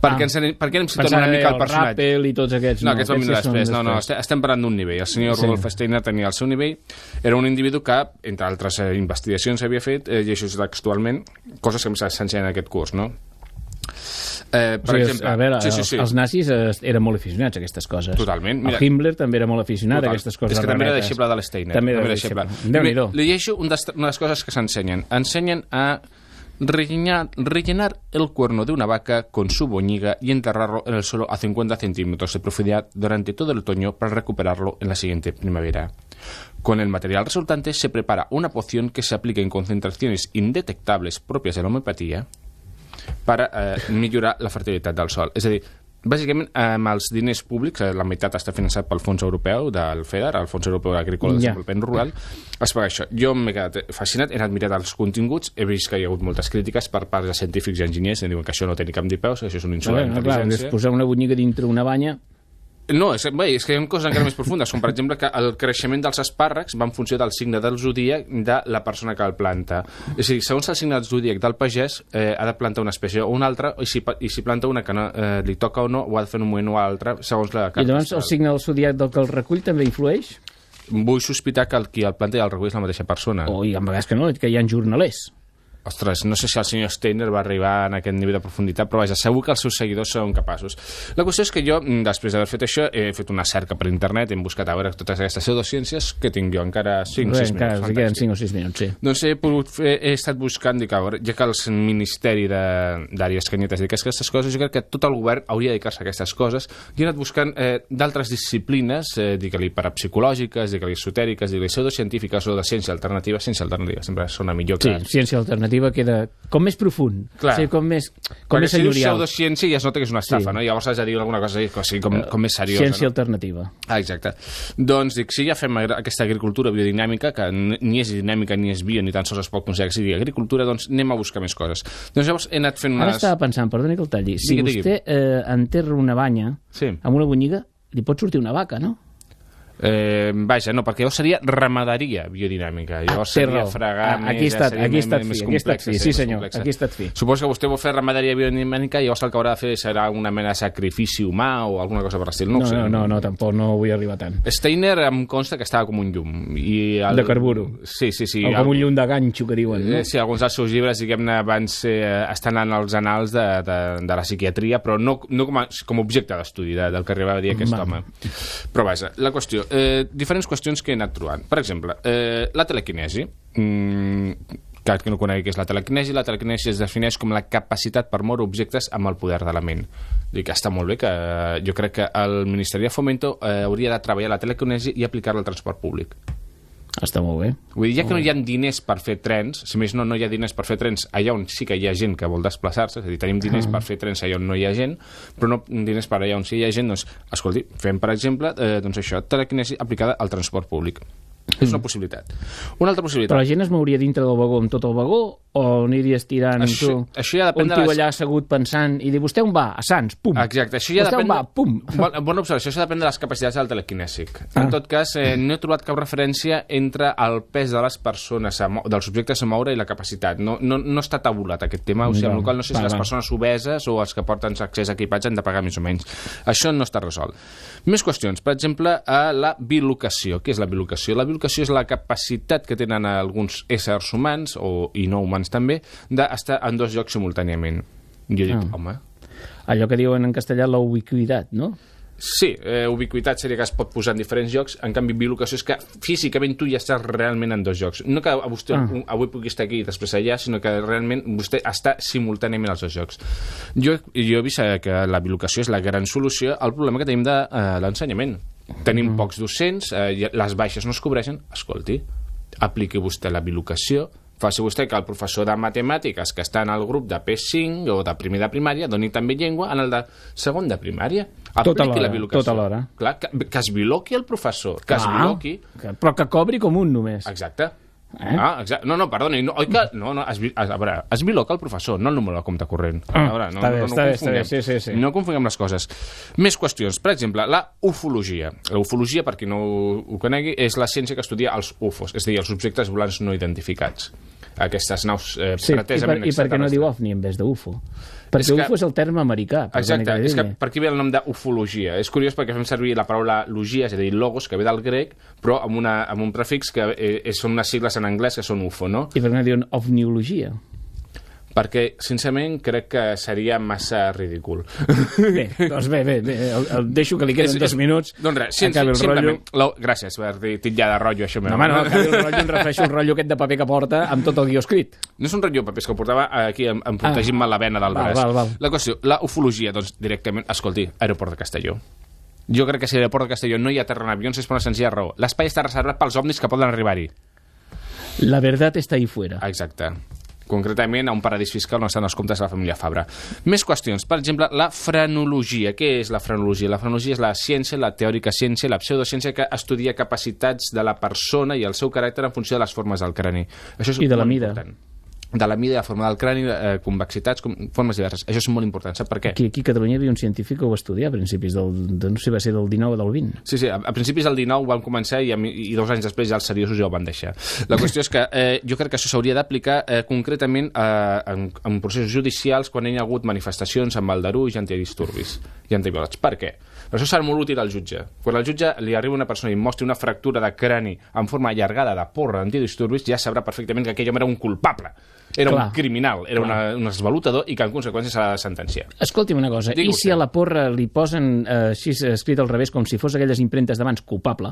Per, Ah. què, ens, per què anem citant una mica que el personatge? Rappel i tots aquests. No, aquests van vindre després. No, no, estem parlant d'un nivell. El senyor Sí. Rudolf Steiner tenia el seu nivell. Era un individu que, entre altres eh, investigacions, havia fet, eh, llegeixo textualment, coses que em s'ensenyen en aquest curs, no? Eh, per o sigui, exemple... a veure, sí, sí, sí. els, nazis eh, eren molt aficionats a aquestes coses. Totalment. Mira- el Himmler també era molt aficionat Total. a aquestes coses És que també era deixeble de l'Steiner. També era era deixeble. deixeble. Déu-n'hi-do. Li llegeixo un des- una de les coses que s'ensenyen. Ensenyen a rellenar, rellenar el cuerno de una vaca con su boñiga y enterrarlo en el suelo a 50 centímetros de profundidad durante todo el otoño para recuperarlo en la siguiente primavera. Con el material resultante se prepara una poción que se aplica en concentraciones indetectables propias de la homeopatía per eh, millorar la fertilitat del sol. És a dir, bàsicament, amb els diners públics, eh, la meitat està finançat pel Fons Europeu del FEDER, el Fons Europeu Agrícola de Ja. Desenvolupament Rural, es paga això. Jo m'he quedat fascinat, he admirat els continguts, he vist que hi ha hagut moltes crítiques per part de científics i enginyers, que diuen que això no té ni cap ni peus, que això és un insult a la Clar, clar, intel·ligència. posar una bonyiga dintre una banya... No, és, bé, és que hi ha coses encara més profundes, com per exemple que el creixement dels espàrrecs va en funció del signe del zodíac de la persona que el planta. És a dir, segons el signe del zodíac del pagès, eh, ha de plantar una espècie o una altra, i si, i si planta una que no, eh, li toca o no, ho ha de fer en un moment o altre, segons la I llavors el signe del zodiac del que el recull també influeix? Vull sospitar que el, qui el planta i el recull és la mateixa persona. O hi ha vegades que no, que hi ha jornalers. Ostres, no sé si el senyor Steiner va arribar en aquest nivell de profunditat, però vaja, segur que els seus seguidors són capaços. La qüestió és que jo, mm, després d'haver fet això, he fet una cerca per internet, hem buscat a veure totes aquestes pseudociències que tinc jo encara 5 o 6 encara minuts. ens queden fantàstic. 5 o 6 minuts, sí. Doncs he, pogut fer, he estat buscant, dic, veure, ja que el Ministeri d'Àrees Canyetes dedica a aquestes coses, jo crec que tot el govern hauria de dedicar-se a aquestes coses, i he anat buscant eh, d'altres disciplines, eh, digue-li parapsicològiques, digue-li esotèriques, digue-li pseudocientífiques o de ciència alternativa, ciència alternativa sempre sona millor Sí, que... ciència alternativa queda com més profund, Clar. sí, com més, com Perquè més si dius senyorial. pseudociència ja es nota que és una estafa, Sí. Eh, no? Llavors has de dir alguna cosa així, com, com més seriosa. Ciència no? alternativa. Ah, exacte. Doncs dic, si ja fem aquesta agricultura biodinàmica, que ni és dinàmica ni és bio, ni tan sols es pot considerar que sigui agricultura, doncs anem a buscar més coses. Doncs llavors he anat fent Ara unes... estava pensant, perdoni que el talli, si Digui, digui. vostè eh, enterra una banya Sí. amb una bonyiga, li pot sortir una vaca, no? Eh, vaja, no, perquè llavors seria ramaderia biodinàmica. Llavors té seria raó. fregar Ah, més... aquí ja està- seria aquí més- està més aquí està complexa, fi, sí, més senyor, complexa. aquí està fi. Suposo que vostè vol fer ramaderia biodinàmica i llavors el que haurà de fer serà una mena de sacrifici humà o alguna cosa per l'estil. No, No, sé. no, no, no, tampoc no vull arribar tant. Steiner em consta que estava com un llum. I el... De carburo. Sí, sí, sí. o com un llum de ganxo, que diuen, no? Eh, Sí, alguns dels seus llibres, diguem-ne, van ser, eh, estan en els anals de, de, de la psiquiatria, però no, no com, a, com a objecte d'estudi de, del que arribava a dir aquest Va. home. Però vaja, la qüestió. Eh, diferents qüestions que he anat trobant. Per exemple, eh, la telequinesi. Mm, que no conegui què és la telecinesi, la telecinesi es defineix com la capacitat per moure objectes amb el poder de la ment. Dic està molt bé, que eh, jo crec que el Ministeri de Fomento eh, hauria de treballar la telecinesi i aplicar-la al transport públic. Està molt bé. Vull dir, ja que no hi ha diners per fer trens, si més no, no hi ha diners per fer trens allà on sí que hi ha gent que vol desplaçar-se, és a dir, tenim diners Ah. per fer trens allà on no hi ha gent, però no diners per allà on sí hi ha gent, doncs, escolti, fem, per exemple, eh, doncs això, telecinesi aplicada al transport públic. És una possibilitat. Una altra possibilitat. Però la gent es mouria dintre del vagó amb tot el vagó o aniries tirant Això- tu? això ja depèn un de tio les- allà assegut pensant i dir, vostè on va? A Sants, pum. Exacte, això ja vostè depèn... va? Pum. Bona, bona observació, això depèn de les capacitats del telequinèsic. Ah. En tot cas, eh, no he trobat cap referència entre el pes de les persones, dels objectes a moure i la capacitat. No, no, no està tabulat aquest tema, o sigui, amb qual no sé si Va, les va. persones obeses o els que porten accés a equipatge han de pagar més o menys. Això no està resolt. Més qüestions, per exemple, a la bilocació. Què és la bilocació? La bilocació és la capacitat que tenen alguns éssers humans, o, i no humans també, d'estar en dos llocs simultàniament. Jo dic, Ah. home, Allò que diuen en castellà la ubiquitat, no? Sí, eh, ubiquitat seria que es pot posar en diferents llocs, en canvi bilocació és que físicament tu ja estàs realment en dos llocs. No que vostè Ah. ah. avui pugui estar aquí i després allà, sinó que realment vostè està simultàniament als dos llocs. Jo, jo he vist eh, que la bilocació és la gran solució al problema que tenim de eh, l'ensenyament. Tenim pocs docents, eh, les baixes no es cobreixen. Escolti, apliqui vostè la bilocació, faci vostè que el professor de matemàtiques que està en el grup de P5 o de primer de primària doni també llengua en el de segon de primària. Tota Apliqui l'hora, la bilocació. tota l'hora. Clar, que, que es biloqui el professor, que es Clar, biloqui... que- Però que cobri com un només. Exacte. Eh? Ah, exacte. No, no, perdoni. No, oi que... No, no, es, a veure, es biloca el professor, no el número de compte corrent. Ah, a veure, no, està bé, no, no està bé, està bé, sí, sí, sí. No confonguem les coses. Més qüestions. Per exemple, la ufologia. La ufologia, per qui no ho, conegui, és la ciència que estudia els UFOs, és a dir, els objectes volants no identificats. Aquestes naus eh, Sí, i, per, pretesament i per què no diu ovni en vez d'UFO? Perquè És que- UFO és el terme americà. perdoni Exacte, és que per aquí ve el nom d'ufologia. És curiós perquè fem servir la paraula logia, és a dir, logos, que ve del grec, però amb, una, amb un prefix que eh, són unes sigles en anglès que són UFO, no? I per què diuen ovniologia? Perquè, sincerament, crec que seria massa ridícul. Bé, doncs bé, bé, bé el, el deixo que li queden És- dos minuts. Doncs res, sim, acabi el rotllo. La, gràcies per dir titllar de rotllo, això meu. No, home, no, acabi el rotllo, em refereixo al rotllo aquest de paper que porta amb tot el guió escrit. No és un rotllo de papers que portava aquí em, em protegint-me la vena del Ah. Val, braç. val, val. La qüestió, la ufologia, doncs, directament, escolti, aeroport de Castelló. Jo crec que si a l'aeroport de Castelló no hi ha terra en avions és per una senzilla raó. L'espai està reservat pels ovnis que poden arribar-hi. La verdad está ahí fuera. Exacte concretament a un paradís fiscal on estan els comptes de la família Fabra. Més qüestions. Per exemple, la frenologia. Què és la frenologia? La frenologia és la ciència, la teòrica ciència, la pseudociència que estudia capacitats de la persona i el seu caràcter en funció de les formes del crani. Això és I de la mida. important. De la mida i la forma del crani, eh, convexitats, com, formes diverses. Això és molt important. Sap per què? Aquí, aquí a Catalunya hi havia un científic que ho va estudiar a principis del, de, no sé va ser del 19 o del 20. Sí, sí, a, a principis del 19 van començar i, a, i dos anys després ja els seriosos ja ho van deixar. La qüestió és que eh, jo crec que això s'hauria d'aplicar eh, concretament eh, en, en processos judicials quan hi ha hagut manifestacions amb aldarulls, antidisturbis i antiviolats. Per què? Això serà molt útil al jutge. Quan al jutge li arriba una persona i mostri una fractura de crani en forma allargada de porra antidisturbis, ja sabrà perfectament que aquell home era un culpable. Era Clar. un criminal, era una, un esvalutador i que en conseqüència s'ha de sentenciar. Escolti'm una cosa, Digui i si a la porra li posen eh, així escrit al revés com si fos aquelles impremtes d'abans culpable,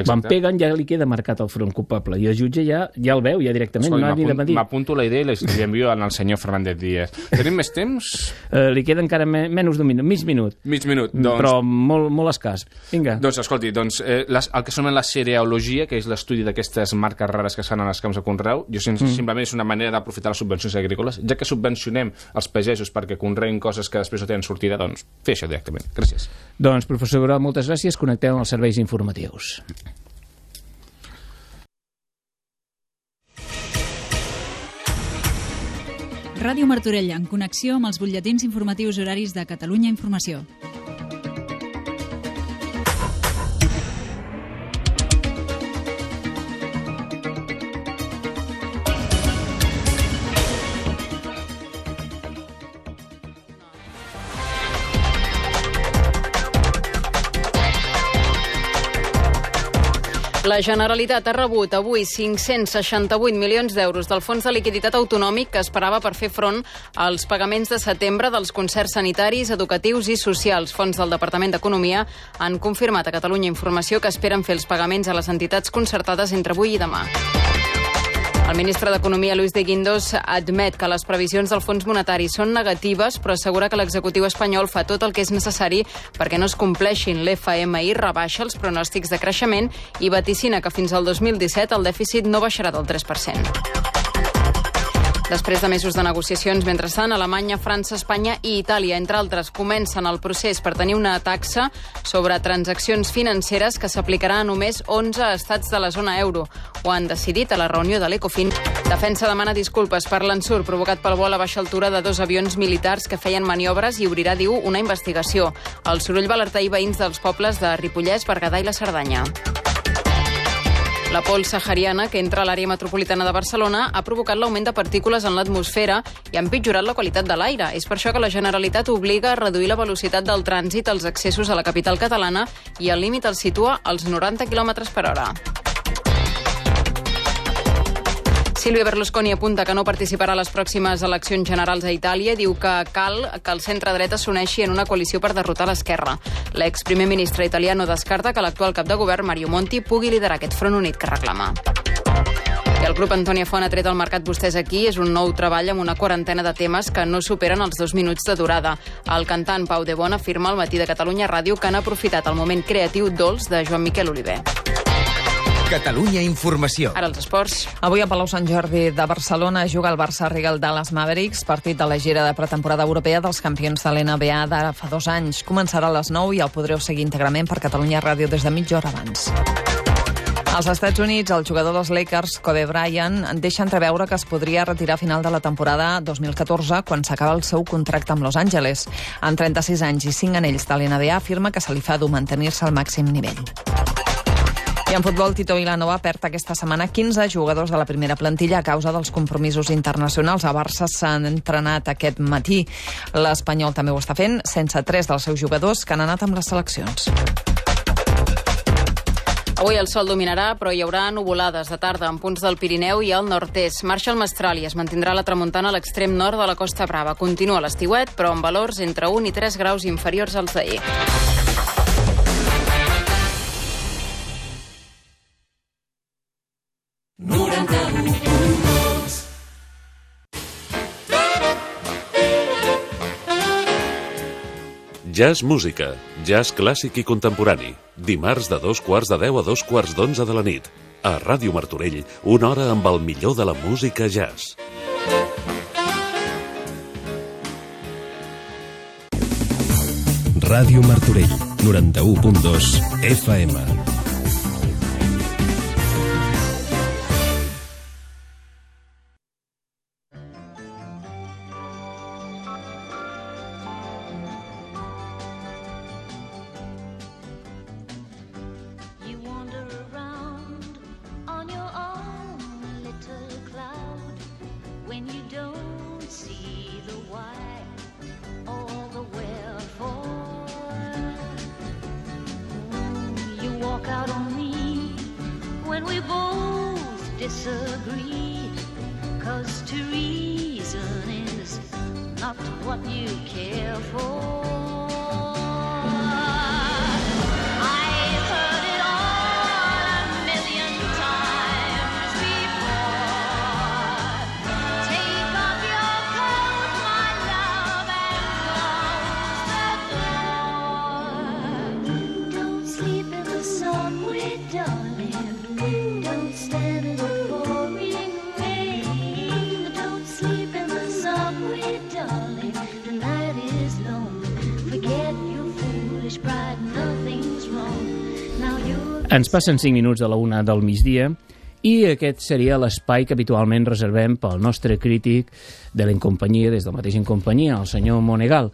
Exacte. quan peguen ja li queda marcat el front culpable i el jutge ja ja el veu, ja directament, Escolti, no. M'apunto la idea i li li envio al senyor Fernández Díaz. Tenim més temps? Eh, li queda encara me menys d'un minut, mig minut, Mig minut. Doncs, però molt, molt escàs. Vinga. Doncs escolti, doncs, eh, les, el que s'anomena la cereologia, que és l'estudi d'aquestes marques rares que es fan en els camps de conreu, jo sen, Mm. simplement és una manera d'aprofitar les subvencions agrícoles. Ja que subvencionem els pagesos perquè conreïn coses que després no tenen sortida, doncs fer això directament. Gràcies. Doncs, professor Grau, moltes gràcies. Connectem amb els serveis informatius. Ràdio Martorell, en connexió amb els butlletins informatius horaris de Catalunya Informació. La Generalitat ha rebut avui 568 milions d'euros del Fons de Liquiditat Autonòmic que esperava per fer front als pagaments de setembre dels concerts sanitaris, educatius i socials. Fons del Departament d'Economia han confirmat a Catalunya Informació que esperen fer els pagaments a les entitats concertades entre avui i demà. El ministre d'Economia, Luis de Guindos, admet que les previsions del Fons Monetari són negatives, però assegura que l'executiu espanyol fa tot el que és necessari perquè no es compleixin. L'FMI rebaixa els pronòstics de creixement i vaticina que fins al 2017 el dèficit no baixarà del 3%. Després de mesos de negociacions, mentrestant, Alemanya, França, Espanya i Itàlia, entre altres, comencen el procés per tenir una taxa sobre transaccions financeres que s'aplicarà a només 11 estats de la zona euro. Ho han decidit a la reunió de l'Ecofin. Defensa demana disculpes per l'ensurt provocat pel vol a baixa altura de dos avions militars que feien maniobres i obrirà, diu, una investigació. El soroll va alertar veïns dels pobles de Ripollès, Berguedà i la Cerdanya. La pols sahariana, que entra a l'àrea metropolitana de Barcelona, ha provocat l'augment de partícules en l'atmosfera i ha empitjorat la qualitat de l'aire. És per això que la Generalitat obliga a reduir la velocitat del trànsit als accessos a la capital catalana i el límit el situa als 90 km per hora. Silvia Berlusconi apunta que no participarà a les pròximes eleccions generals a Itàlia i diu que cal que el centre-dreta s'uneixi en una coalició per derrotar l'esquerra. L'exprimer ministre italià no descarta que l'actual cap de govern, Mario Monti, pugui liderar aquest front unit que reclama. I el grup Antònia Font ha tret al mercat Vostès aquí és un nou treball amb una quarantena de temes que no superen els dos minuts de durada. El cantant Pau de Bon afirma al matí de Catalunya Ràdio que han aprofitat el moment creatiu dolç de Joan Miquel Oliver. Catalunya Informació. Ara els esports. Avui a Palau Sant Jordi de Barcelona juga el Barça Regal Dallas Mavericks, partit de la gira de pretemporada europea dels campions de l'NBA d'ara fa dos anys. Començarà a les 9 i el podreu seguir íntegrament per Catalunya Ràdio des de mitja hora abans. Als Estats Units, el jugador dels Lakers, Kobe Bryant, deixa entreveure que es podria retirar a final de la temporada 2014 quan s'acaba el seu contracte amb Los Angeles. En 36 anys i 5 anells de l'NBA afirma que se li fa dur mantenir-se al màxim nivell. I en futbol, Tito Vilanova perd aquesta setmana 15 jugadors de la primera plantilla a causa dels compromisos internacionals. A Barça s'han entrenat aquest matí. L'Espanyol també ho està fent, sense tres dels seus jugadors que han anat amb les seleccions. Avui el sol dominarà, però hi haurà nuvolades de tarda en punts del Pirineu i al nord-est. Marxa el mestral i es mantindrà la tramuntana a l'extrem nord de la Costa Brava. Continua l'estiuet, però amb valors entre 1 i 3 graus inferiors als d'ahir. Jazz Música, jazz clàssic i contemporani. Dimarts de dos quarts de deu a dos quarts d'onze de la nit. A Ràdio Martorell, una hora amb el millor de la música jazz. Ràdio Martorell, 91.2 FM. Disagree. Cause to reason is not what you care for. Ens passen 5 minuts de la una del migdia i aquest seria l'espai que habitualment reservem pel nostre crític de l'Incompanyia, des del mateix Incompanyia, el senyor Monegal.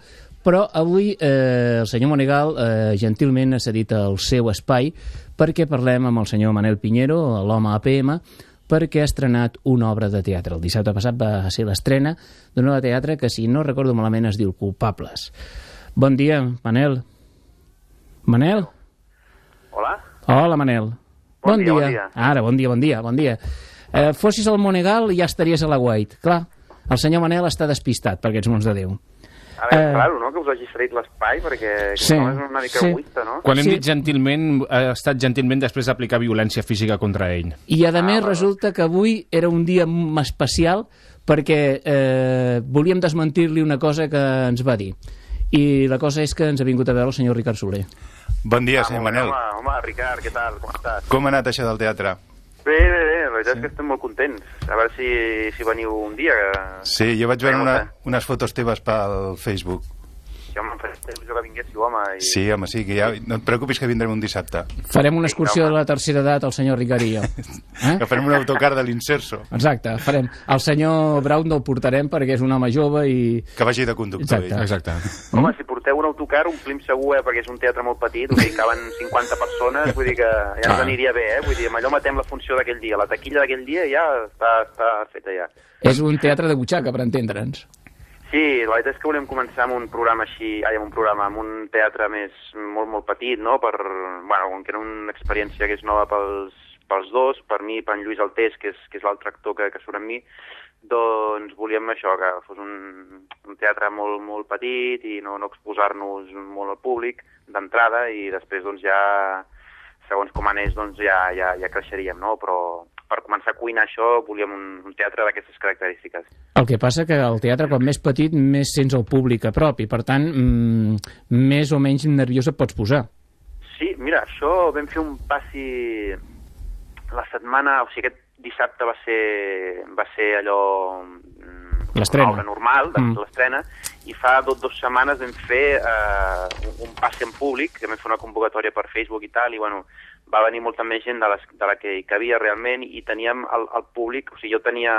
Però avui eh, el senyor Monegal eh, gentilment ha cedit el seu espai perquè parlem amb el senyor Manel Pinheiro, l'home APM, perquè ha estrenat una obra de teatre. El dissabte passat va ser l'estrena d'una obra de teatre que, si no recordo malament, es diu Culpables. Bon dia, Manel. Manel? Hola? Hola, Manel. Bon dia, bon dia. Ara, bon dia, bon dia, bon dia. Eh, fossis al Monegal ja estaries a la White. Clar, el senyor Manel està despistat per aquests mons de Déu. Ara és Eh, raro, no?, que us hagi cedit l'espai, perquè Sí, no, és una mica sí. egoista, no? Quan hem Sí. dit gentilment, ha estat gentilment després d'aplicar violència física contra ell. I a Ah, més resulta que avui era un dia especial perquè eh, volíem desmentir-li una cosa que ens va dir. I la cosa és que ens ha vingut a veure el senyor Ricard Soler. Bon dia, Ah, senyor Manel. Home, home, Ricard, què tal? Com estàs? Com ha anat això del teatre? Bé, bé, bé, la veritat és que estem molt contents. A veure si, si veniu un dia. Que... Sí, jo vaig veure una, unes fotos teves pel Facebook. M'han fet il·lusió que vinguéssiu, home. I... Sí, home, sí, que ja... No et preocupis que vindrem un dissabte. Farem una excursió de la tercera edat al senyor Ricard i jo. Eh? Que farem un autocar de l'Inserso. Exacte, farem. El senyor Brown no el portarem perquè és un home jove i... Que vagi de conductor. Exacte. ell. Exacte. Home, si porteu un autocar, omplim segur, eh, perquè és un teatre molt petit, vull dir, caben 50 persones, vull dir que ja ens Ah. aniria bé, eh? Vull dir, amb allò matem la funció d'aquell dia. La taquilla d'aquell dia ja està, està feta ja. És un teatre de butxaca, per entendre'ns. Sí, la veritat és que volem començar amb un programa així, ai, amb un programa, amb un teatre més molt, molt petit, no?, per, bueno, com que era una experiència que és nova pels, pels dos, per mi, per en Lluís Altés, que és, que és l'altre actor que, que surt amb mi, doncs volíem això, que fos un, un teatre molt, molt petit i no, no exposar-nos molt al públic d'entrada i després, doncs, ja, segons com anés, doncs ja, ja, ja creixeríem, no?, però per començar a cuinar això volíem un, un teatre d'aquestes característiques. El que passa que el teatre, quan més petit, més sents el públic a prop i, per tant, mm, més o menys nerviós et pots posar. Sí, mira, això vam fer un passi la setmana, o sigui, aquest dissabte va ser, va ser allò... mm, L'estrena. una obra normal, de Mm. l'estrena, i fa dos, dues setmanes vam fer eh, un, un passi en públic, que vam fer una convocatòria per Facebook i tal, i bueno, va venir molta més gent de, les, de la que hi cabia realment i teníem el, el públic, o sigui, jo tenia,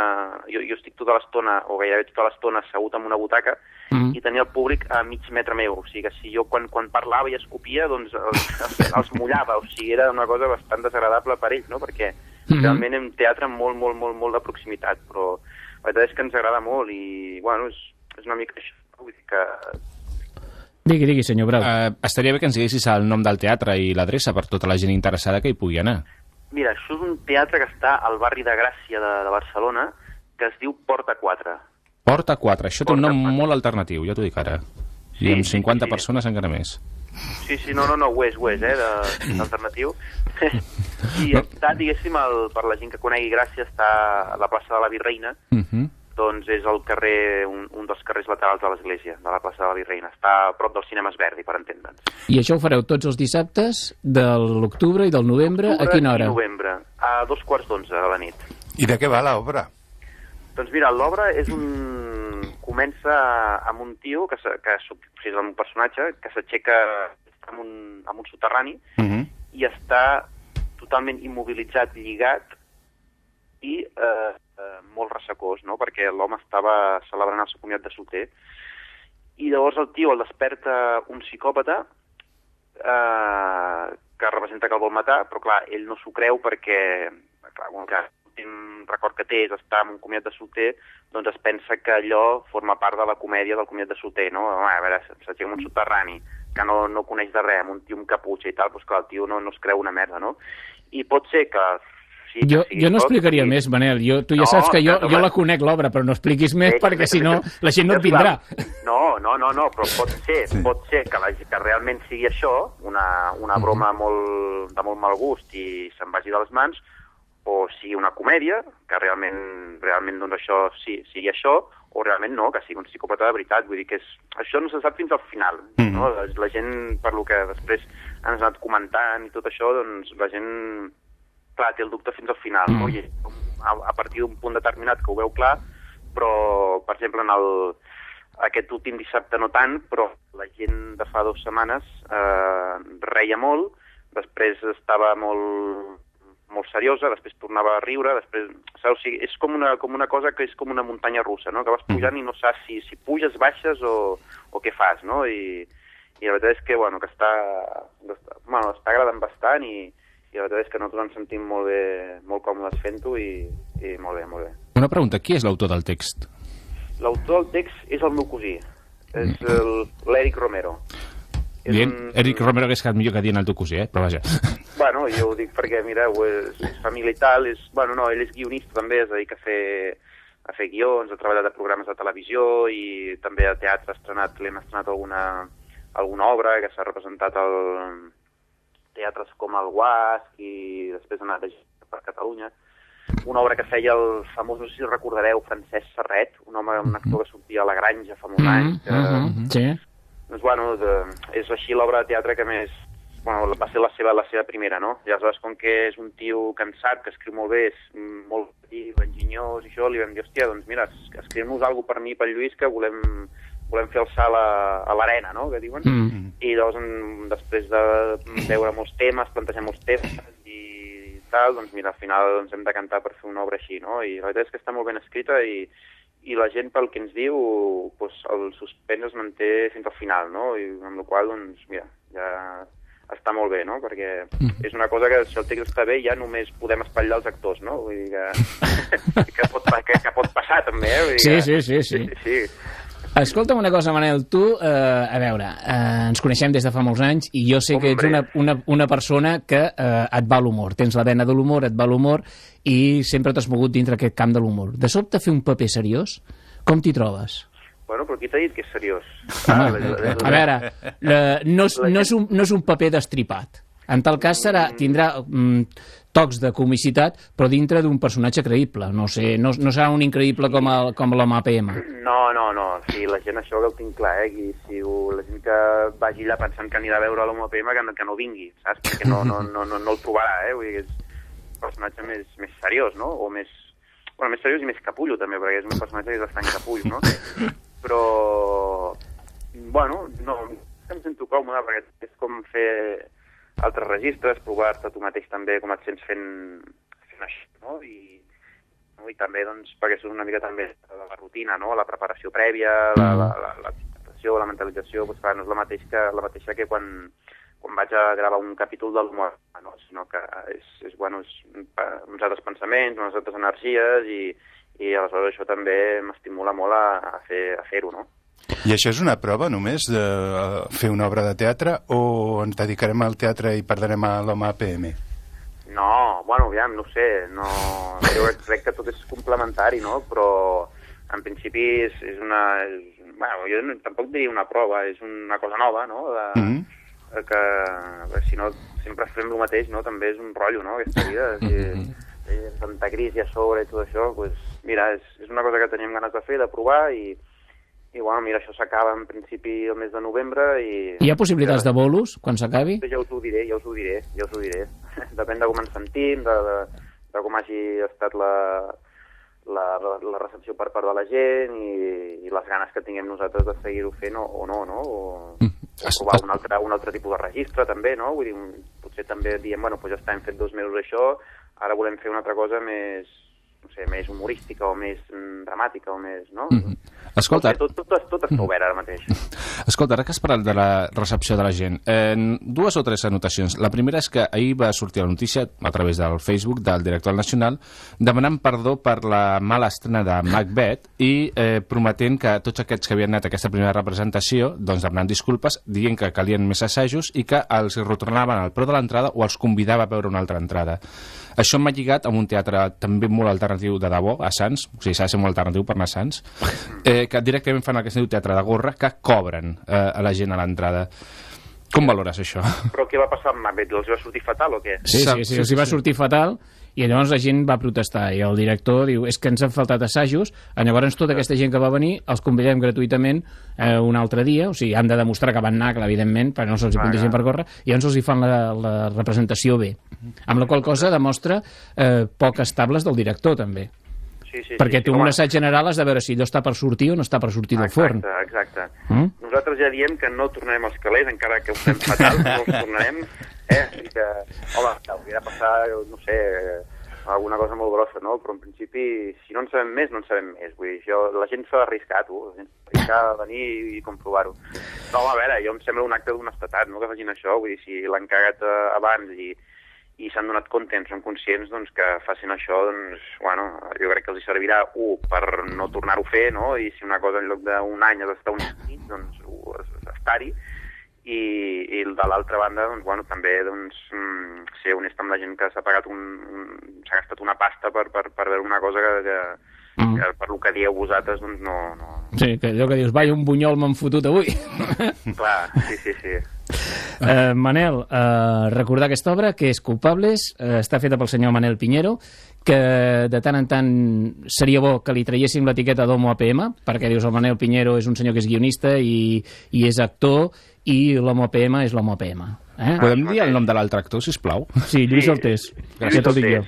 jo, jo estic tota l'estona, o gairebé tota l'estona assegut en una butaca, Mm. i tenia el públic a mig metre meu, o sigui que si jo quan, quan parlava i escopia, doncs els, els, els mullava, o sigui, era una cosa bastant desagradable per ells, no?, perquè Mhm. realment és un teatre molt, molt, molt, molt de proximitat, però la veritat és que ens agrada molt i, bueno, és, és una mica això, vull dir que Digui, digui, senyor Brau. Uh, estaria bé que ens diguessis el nom del teatre i l'adreça per tota la gent interessada que hi pugui anar. Mira, això és un teatre que està al barri de Gràcia de, de Barcelona, que es diu Porta 4. Porta 4, això té un nom molt alternatiu, ja t'ho dic ara. I amb 50 persones encara més. Sí, sí, no, no, no, ho és, ho és, eh, d'alternatiu. I està, diguéssim, el, per la gent que conegui Gràcia, està a la plaça de la Virreina, Uh -huh. Doncs és el carrer, un, un dels carrers laterals de l'església, de la plaça de la Virreina. Està a prop del cinema Esverdi, per entendre'ns. I això ho fareu tots els dissabtes de l'octubre i del novembre. A quina hora? Novembre, a dos quarts d'onze de la nit. I de què va l'obra? Doncs mira, l'obra és un... comença amb un tio, que, se- que és, o sigui, és un personatge, que s'aixeca en un, en un soterrani Uh -huh. i està totalment immobilitzat, lligat i eh, eh, molt ressecós, no? perquè l'home estava celebrant el seu comiat de solter i llavors el tio el desperta un psicòpata eh, que representa que el vol matar, però clar, ell no s'ho creu perquè, clar, com que l'últim record que té és estar en un comiat de solter, doncs es pensa que allò forma part de la comèdia del comiat de solter, no? A veure, s'aixeca un soterrani que no, no coneix de res, amb un tio amb caputxa i tal, doncs clar, el tio no, no es creu una merda, no? I pot ser que... Sí, Jo, jo no explicaria més, Manel. Jo, tu ja No, saps que jo, no, jo la conec, l'obra, però no expliquis més, Sí, perquè si no la gent no et Sí, vindrà. No, no, no, no, però pot ser, sí. pot ser que, la, que realment sigui això, una, una broma molt, de molt mal gust i se'n vagi de les mans, o sigui una comèdia, que realment, realment doncs això sí, sigui això, o realment no, que sigui un psicòpata de veritat. Vull dir que és, això no se sap fins al final. Mm. No? La, la gent, per lo que després ens ha anat comentant i tot això, doncs la gent, clar, té el dubte fins al final. Mm. No? I a, a partir d'un punt determinat que ho veu clar, però, per exemple, en el, aquest últim dissabte no tant, però la gent de fa dues setmanes eh, reia molt, després estava molt, molt seriosa, després tornava a riure, després... Saps? O sigui, és com una, com una cosa que és com una muntanya russa, no? que vas pujant i no saps si, si puges, baixes o, o què fas, no? I, i la veritat és que, bueno, que està, està, bueno, està agradant bastant i, i la veritat és que nosaltres ens sentim molt bé, molt còmodes fent-ho i, i molt bé, molt bé. Una pregunta, qui és l'autor del text? L'autor del text és el meu cosí, és el- l'Eric Romero. És Dient, un- Eric Romero hagués quedat millor que dient el teu cosí, eh? però vaja. Bueno, jo ho dic perquè, mireu, és, és família i tal, és, bueno, no, ell és guionista també, dedica a fer a fer guions, ha treballat a programes de televisió i també a teatre ha estrenat, l'hem estrenat alguna, alguna obra que s'ha representat al teatres com el Guasc i després ha anat per Catalunya. Una obra que feia el famós, no sé si recordareu, Francesc Serret, un home, un actor que sortia a la granja fa molts anys. Que, Mhm, sí. doncs, bueno, de, és així l'obra de teatre que més... Bueno, va ser la seva, la seva primera, no? I aleshores, com que és un tio cansat, que escriu molt bé, és mm, molt petit, enginyós i això, li vam dir, hòstia, doncs mira, es- escriu-nos alguna per mi i pel Lluís que volem, volem fer el salt a, a l'arena, no?, que diuen. Mm. I llavors, en, després de veure molts temes, plantejar molts temes i tal, doncs mira, al final ens hem de cantar per fer una obra així, no? I la veritat és que està molt ben escrita i, i la gent, pel que ens diu, doncs, el suspens es manté fins al final, no? I amb la qual doncs, mira, ja està molt bé, no? Perquè Mm. és una cosa que si el text està bé ja només podem espatllar els actors, no? Vull dir que, que, pot, que, que pot passar també, eh? Vull dir Sí, que, sí, sí, sí. sí. Escolta'm una cosa, Manel, tu, eh, a veure, eh, ens coneixem des de fa molts anys i jo sé que ets una, una, una persona que eh, et va l'humor, tens la vena de l'humor, et va l'humor i sempre t'has mogut dintre aquest camp de l'humor. De sobte fer un paper seriós, com t'hi trobes? Bueno, però qui t'ha dit que és seriós? Home, a veure, eh, no, és, no, és un, no és un paper destripat. En tal cas serà, tindrà mm, tocs de comicitat, però dintre d'un personatge creïble. No sé, no, no serà un increïble com, el, com l'home APM. No, no, no. Sí, la gent això que ho tinc clar, eh? I si ho, la gent que vagi allà pensant que anirà a veure l'Homo PM, que no, que no vingui, saps? Perquè no, no, no, no, no el trobarà, eh? Vull dir, és un personatge més, més seriós, no? O més... Bueno, més seriós i més capullo, també, perquè és un personatge que és bastant capullo, no? Però... Bueno, no, em sento còmode, perquè és com fer altres registres, provar-te tu mateix també com et sents fent, fent això, no? I, no? i també doncs, perquè és una mica també de la rutina, no? la preparació prèvia, la, la, la, la interpretació, la mentalització, doncs, clar, no és la, mateix que, la mateixa que quan, quan vaig a gravar un capítol de l'humor, no? sinó que és, és, bueno, és uns altres pensaments, unes altres energies i, i aleshores això també m'estimula molt a, a fer- a fer-ho, no? I això és una prova només de fer una obra de teatre o ens dedicarem al teatre i perdrem a l'home APM? No, bueno, aviam, no ho sé, no... jo crec que tot és complementari, no? Però en principi és, és una... És, bueno, jo no, tampoc diria una prova, és una cosa nova, no? De, Mm. que, que si no sempre fem el mateix, no? També és un rotllo, no? Aquesta vida, si, si tanta crisi a sobre i tot això, pues, mira, és, és una cosa que teníem ganes de fer, de provar i, i bueno, mira, això s'acaba en principi el mes de novembre i... Hi ha possibilitats de bolos quan s'acabi? Ja us ho diré, ja us ho diré, ja us ho diré. Depèn de com ens sentim, de, de, de com hagi estat la, la, la recepció per part de la gent i, i les ganes que tinguem nosaltres de seguir-ho fent o, o no, no? O, o provar un altre, un altre tipus de registre també, no? Vull dir, potser també diem, bueno, doncs ja està, hem fet dos mesos això, ara volem fer una altra cosa més, no sé, més humorística o més mm, dramàtica o més, no? Escolta, No sé, tot, tot, tot està obert ara mateix. Escolta, ara que has parlat de la recepció de la gent, eh, dues o tres anotacions. La primera és que ahir va sortir la notícia a través del Facebook del director Nacional demanant perdó per la mala estrena de Macbeth i eh, prometent que tots aquests que havien anat a aquesta primera representació doncs demanant disculpes, dient que calien més assajos i que els retornaven al preu de l'entrada o els convidava a veure una altra entrada. Això m'ha lligat amb un teatre també molt alternatiu de debò, a Sants, o sigui, s'ha de ser molt alternatiu per anar a Sants, eh, que directament fan el que es diu teatre de gorra, que cobren eh, a la gent a l'entrada. Com valores això? Però què va passar amb Macbeth? Els va sortir fatal o què? Sí, sí, sí, els hi va sortir fatal i llavors la gent va protestar i el director diu és que ens han faltat assajos llavors tota aquesta gent que va venir els convidem gratuïtament eh, un altre dia o sigui, han de demostrar que van anar, clar, evidentment perquè no se'ls hi Clar, punti gent per córrer i llavors els hi fan la, la representació bé amb la qual cosa demostra eh, poc estables del director també Sí, sí, perquè sí, tu sí, un assaig general has de veure si allò està per sortir o no està per sortir del forn Exacte, exacte. Mm? Nosaltres ja diem que no tornarem als calés, encara que ho fem fatal, no els tornarem. Eh? I que, home, hauria de passar, no sé, alguna cosa molt grossa, no? Però en principi, si no en sabem més, no en sabem més. Vull dir, jo, la gent s'ha d'arriscar, tu. La gent s'ha a venir i comprovar-ho. No, a veure, jo em sembla un acte d'honestedat, no?, que facin això. Vull dir, si l'han cagat eh, abans i, i s'han donat compte, en són conscients doncs, que facin això, doncs, bueno, jo crec que els servirà, un, per no tornar-ho a fer, no? I si una cosa en lloc d'un any has d'estar un any, doncs, estar-hi. I, i de l'altra banda, doncs, bueno, també doncs, mm, ser honest amb la gent que s'ha pagat un, un s'ha gastat una pasta per, per, per veure una cosa que, que, Mm. Que per lo que dieu vosaltres, doncs no... no... Sí, que allò que dius, vai, un bunyol m'han fotut avui. Clar, sí, sí, sí. Uh, Manel, uh, recordar aquesta obra, que és Culpables, uh, està feta pel senyor Manel Pinheiro, que de tant en tant seria bo que li traiéssim l'etiqueta d'Homo APM, perquè dius el Manel Pinheiro és un senyor que és guionista i, i és actor, i l'Homo APM és l'Homo APM. Eh? Podem dir el nom de l'altre actor, sisplau? Sí, Lluís Altés. Gràcies. Ja t'ho dic jo.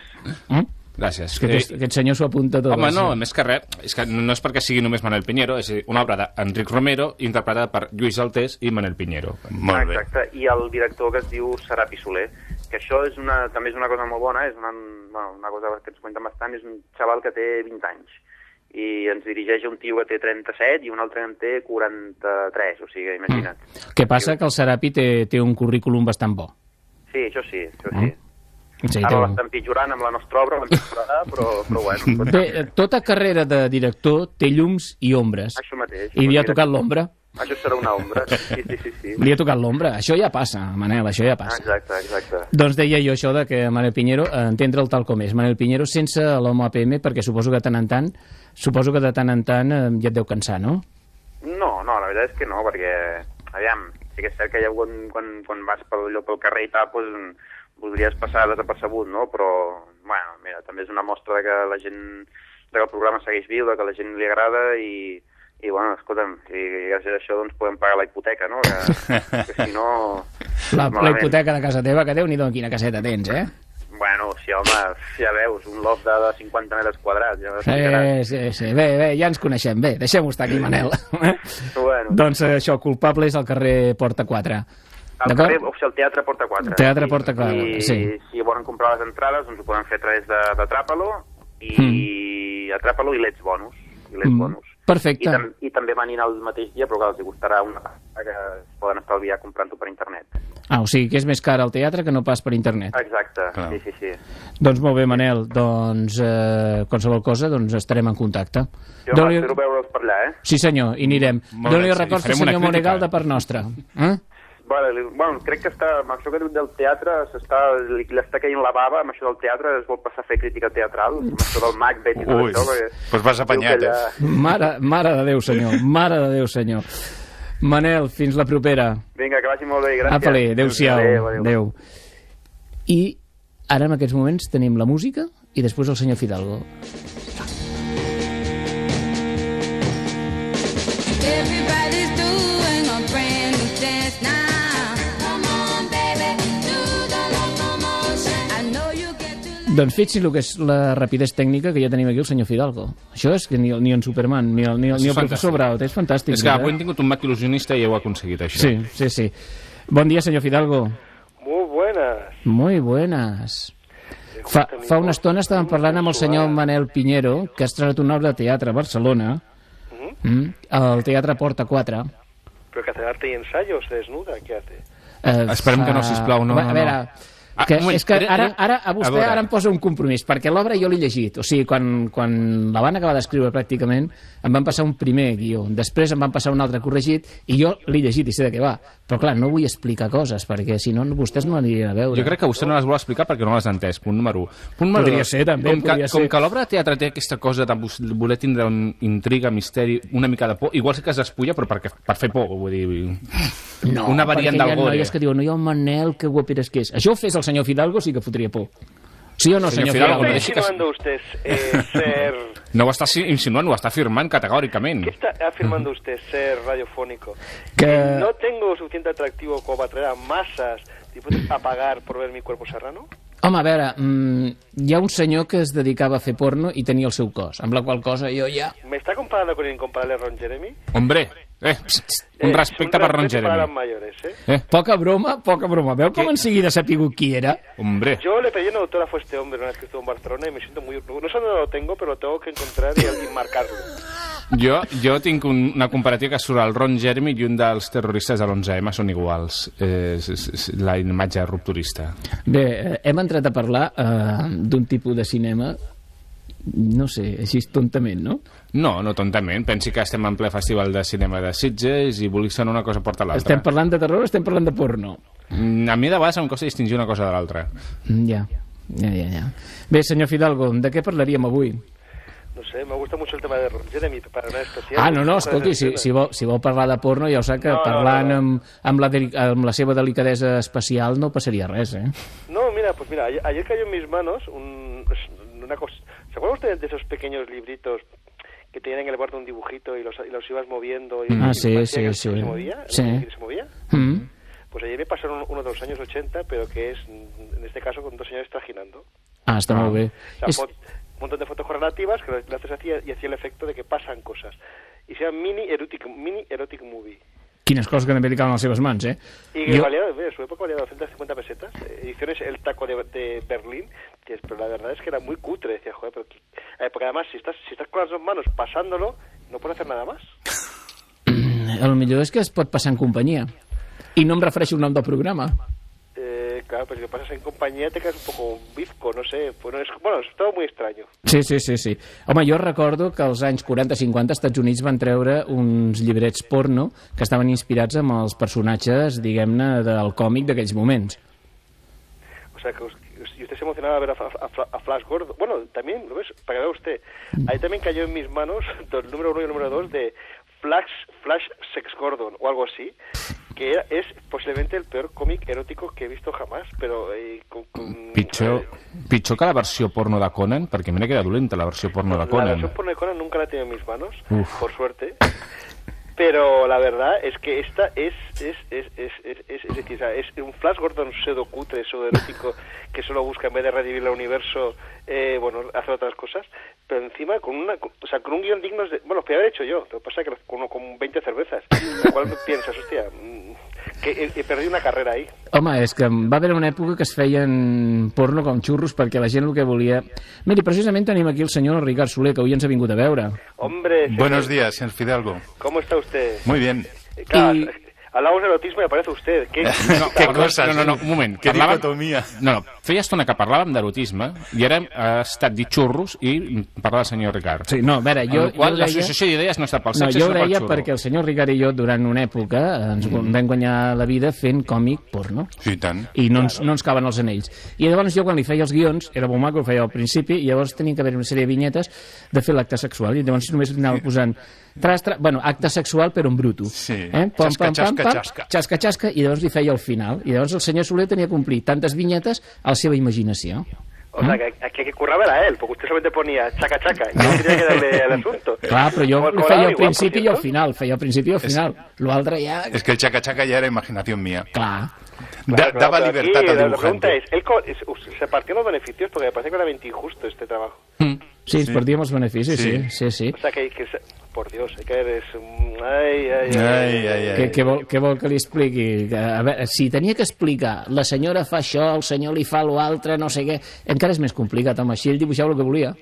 Mm? Gràcies. Que aquest, aquest senyor s'ho apunta tot. Home, sí. no, més que res, és que no és perquè sigui només Manel Pinheiro, és una obra d'Enric Romero interpretada per Lluís Altés i Manel Pinheiro. Molt bé. Exacte, i el director que es diu Serapi Soler, que això és una, també és una cosa molt bona, és una, bueno, una cosa que ens comenten bastant, és un xaval que té 20 anys i ens dirigeix un tio que té 37 i un altre en té 43, o sigui, imagina't. Què passa? Que el Serapi té, té un currículum bastant bo. Sí, això sí, això sí. Sí, Ara té... l'estan pitjorant amb la nostra obra, l'empitjorarà, però, però bueno. Bé, tota carrera de director té llums i ombres. Això mateix. I li ha tocat l'ombra. Això serà una ombra, sí, sí, sí. sí. Li ha tocat l'ombra. Això ja passa, Manel, això ja passa. Exacte, exacte. Doncs deia jo això de que Manel Pinheiro, eh, entendre'l tal com és. Manel Pinheiro sense l'home APM, perquè suposo que de tant en tant, suposo que de tant en tant eh, ja et deu cansar, no? No, no, la veritat és que no, perquè, aviam, sí que és cert que ja quan, quan, quan vas pel, allò pel carrer i tal, doncs, voldries passar desapercebut, no? Però, bueno, mira, també és una mostra de que la gent, de que el programa segueix viu, de que la gent li agrada i, i bueno, escolta'm, i gràcies a això doncs podem pagar la hipoteca, no? Que, que si no... La, la hipoteca de casa teva, que déu-n'hi-do quina caseta tens, eh? Bueno, sí, home, ja veus, un loft de, de 50 metres quadrats, ja Sí, sí, sí. Bé, bé, ja ens coneixem. Bé, deixem-ho estar aquí, Manel. Bueno. doncs eh, això, culpable és al carrer Porta 4. Al D'acord? carrer, o sigui, el Teatre Porta 4. Teatre Porta 4, I, sí. si volen comprar les entrades, doncs ho poden fer a través Tràpalo i mm. Atràpalo i l'Ets Bonus. I l'Ets Mm, Bonus. Perfecte. I, tam I també van anar el mateix dia, però que els hi costarà una pasta que es poden estalviar comprant-ho per internet. Ah, o sigui que és més car al teatre que no pas per internet. Exacte, sí, sí, sí. Doncs molt bé, Manel. Doncs eh, qualsevol cosa, doncs estarem en contacte. Jo Doni- m'espero veure'ls per allà, eh? Sí, senyor, i anirem. Sí, records al senyor. Monegal de part nostra. Eh? Vale, li- bueno, crec que està, amb això que diu del teatre, s'està, li, li està caient la bava amb això del teatre, es vol passar a fer crítica teatral, amb això del Macbeth i tot Ui, això. perquè doncs vas diu apanyat, allà- Mare, mare de Déu, senyor. Mare de Déu, senyor. Manel, fins la propera. Vinga, que vagi molt bé, gràcies. Apa-li, adéu-siau. Adéu, adéu. Adéu. I ara en aquests moments tenim la música i després el senyor Fidalgo. Everybody's Doncs fixi el que és la rapidesa tècnica que ja tenim aquí el senyor Fidalgo. Això és que ni, el- ni en Superman, ni el, ni el, ni el professor. Braut, és fantàstic. És que eh? avui hem tingut un mac il·lusionista i heu aconseguit això. Sí, sí, sí. Bon dia, senyor Fidalgo. Muy buenas. Muy buenas. Fa, fa una estona estàvem parlant amb el senyor Manel Pinheiro, que ha estrenat una obra de teatre a Barcelona, mm, al Teatre Porta 4. Pero que hace arte y ensayo, se desnuda, ¿qué hace? Eh, Esperem que no, sisplau, no, a no, veure, no. Ah, que, un moment, és que ara, era- ara a a vostè veure. ara em posa un compromís, perquè l'obra jo l'he llegit. O sigui, quan, quan la van acabar d'escriure pràcticament, em van passar un primer guió, després em van passar un altre corregit, i jo l'he llegit i sé de què va. Però clar, no vull explicar coses, perquè si no vostès no l'anirien a veure. Jo crec que vostè no les vol explicar perquè no les ha entès, punt número 1. Punt número Podria dos, ser, també, com que, podria com ser. que l'obra de teatre té aquesta cosa de voler tindre un intriga, misteri, una mica de por, igual sí que es despulla, però perquè, per fer por, vull dir... No, una variant perquè hi del ha gore. noies que diuen, no, jo, Manel, que guaperes que és. Això ho fes el senyor Fidalgo, sí que fotria por. Sí o no, senyor, Senyor Fidalgo, Fidalgo? no ¿Está deixi que... usted eh, ser... No ho està si- insinuant, ho està afirmant categòricament. ¿Qué está afirmando usted ser radiofónico? Que- ¿No tengo suficiente atractivo como para atraer a masas dispuestas a pagar por ver mi cuerpo serrano? Home, a veure, mm, hi ha un senyor que es dedicava a fer porno i tenia el seu cos, amb la qual cosa jo ja... ¿Me está comparando con el incomparable Ron Jeremy? Hombre, eh, pst, un Eh, respecte un per Ron Jeremy. mayores, ¿eh? Eh, Poca broma, poca broma. Veu com en seguida ha sapigut qui era? hombre. Yo le pedí una autógrafo a este hombre una vez que estuvo en Barcelona y me siento muy... No sé dónde lo tengo, pero lo tengo que encontrar y, y marcarlo. Jo, jo tinc un, una comparativa que surt el Ron Jeremy i un dels terroristes de l'11M són iguals. Eh, és, és, és la imatge rupturista. Bé, eh, hem entrat a parlar eh, d'un tipus de cinema, no sé, així tontament, no? No, no tontament. Pensi que estem en ple festival de cinema de Sitges i Volixen una cosa porta l'altra. Estem parlant de terror o estem parlant de porno? Mm, A mi de vegades em costa distingir una cosa de l'altra. Mm, Ja, ja, ja, ja. Bé, senyor Fidalgo, de què parlaríem avui? no sé, me gusta mucho el tema de Ron Jeremy, para una especial. Ah, no, no, escolti, si, si, vol, si vol parlar de porno, ja ho sap que No, no, parlant no, no. Amb, amb, la, deli- amb la seva delicadesa especial no passaria res, eh? No, mira, pues mira, ayer, ayer cayó en mis manos un, una cosa... ¿Se acuerdan ustedes de esos pequeños libritos que tenían en el borde un dibujito y los, y los ibas moviendo? Y, Ah, y sí, sí, que sí. Se movía, Sí. que se movía. Mm. Pues ayer me pasaron uno de los años 80, pero que es, en este caso, con dos señores trajinando. Ah. O sea, És, fot- un montón de fotos correlativas que las haces hacía y hacía el efecto de que pasan cosas. Y se llama Mini Erotic, mini erotic Movie. Quines coses que també li cauen a les seves mans, eh? Y que Jo- valía, en su época valía 250 pesetas. Ediciones El Taco de, de Berlín, que es- pero la verdad es que era muy cutre. Decía, joder, pero eh, porque además si estás, si estás con las dos manos pasándolo, no puedes hacer nada más. El millor és que es pot passar en companyia. I no em refereixo al nom del programa. Eh, claro, pero si lo pasas en compañía te quedas un poco bizco, no sé. Bueno, es, bueno, es todo muy extraño. Sí, sí, sí, sí. Home, jo recordo que als anys 40-50 als Estats Units van treure uns llibrets porno que estaven inspirats amb els personatges, diguem-ne, del còmic d'aquells moments. O sea, que us- y usted se emocionaba a ver a, a a Flash Gordon. Bueno, también, ¿lo ves? Para que vea usted. Ahí también cayó en mis manos el número uno y el número dos de Flash, Flash Sex Gordon o algo así, que era- es posiblemente el peor cómic erótico que he visto jamás, pero eh, con, con- Pitjor, pitjor que la versió porno de Conan, perquè mira que era dolenta la versió porno de La Conan. versión porno de Conan nunca la he tenido en mis manos, Uf. por suerte. Pero la verdad es que esta es, es, es, es, es, es, es decir, es un Flash Gordon pseudo cutre, pseudo erótico, que solo busca en vez de revivir el universo, eh, bueno, hacer otras cosas, pero encima con una, o sea, con un guion digno de, bueno, lo podría haber hecho yo, lo que pasa es que con, con 20 cervezas, lo cual piensas, hostia, mm, que he, he perdido una carrera ahí. Home, és que va haver una època que es feien porno com xurros perquè la gent el que volia... Miri, precisament tenim aquí el senyor Ricard Soler, que avui ens ha vingut a veure. Hombre, Buenos días, señor Fidalgo. ¿cómo está usted? Muy bien. Eh, Claro, hablamos de erotismo y aparece usted. ¿Qué, No, Qué no, cosas, no, no, no, un moment. Qué Parlàvem- dicotomia. No, no, feia estona que parlàvem d'erotisme i ara ha estat dit xurros i parla del senyor Ricard. Sí, no, a veure, jo- qual jo deia- L'associació d'idees no està pel No, sexe, jo ho sinó pel deia perquè el senyor Ricard i jo durant una època ens mm. vam guanyar la vida fent còmic porno. Sí, i tant. I no ens, no ens caben els anells. I llavors jo quan li feia els guions, era molt maco, ho feia al principi, i llavors tenia que haver una sèrie de vinyetes de fer l'acte sexual. I llavors només anava posant tras, tra... bueno, acte sexual però en bruto. Sí. Eh? Xasca, xasca, xasca. xasca, xasca, i llavors li feia al final. I llavors el senyor Soler tenia que complir tantes vinyetes a la seva imaginació. O sea, que aquí que curraba era él, porque usted solamente ponía chaca chaca y yo tenía que darle al asunto. Clar, però jo Como li cobraba feia al principi i al final, feia al principi i al final. L'altre ja... Es que el chaca-chaca ya era imaginación mía. Clar. Da- Claro, daba pero libertad aquí al la- La dibujante. pregunta es, ¿él es- ¿se partió los beneficios? Porque me parece que era injusto este trabajo. Sí, ens perdíem els beneficis, sí, Sí. sí, sí. O sea, que, que por Dios, que ver, es... un- Ay, ay, ay. Ai, ai, ai. Què, què, vol, què vol que li expliqui? Que, a veure, si tenia que explicar la senyora fa això, el senyor li fa l'altre, no sé què, encara és més complicat, home, així ell dibuixava el que volia.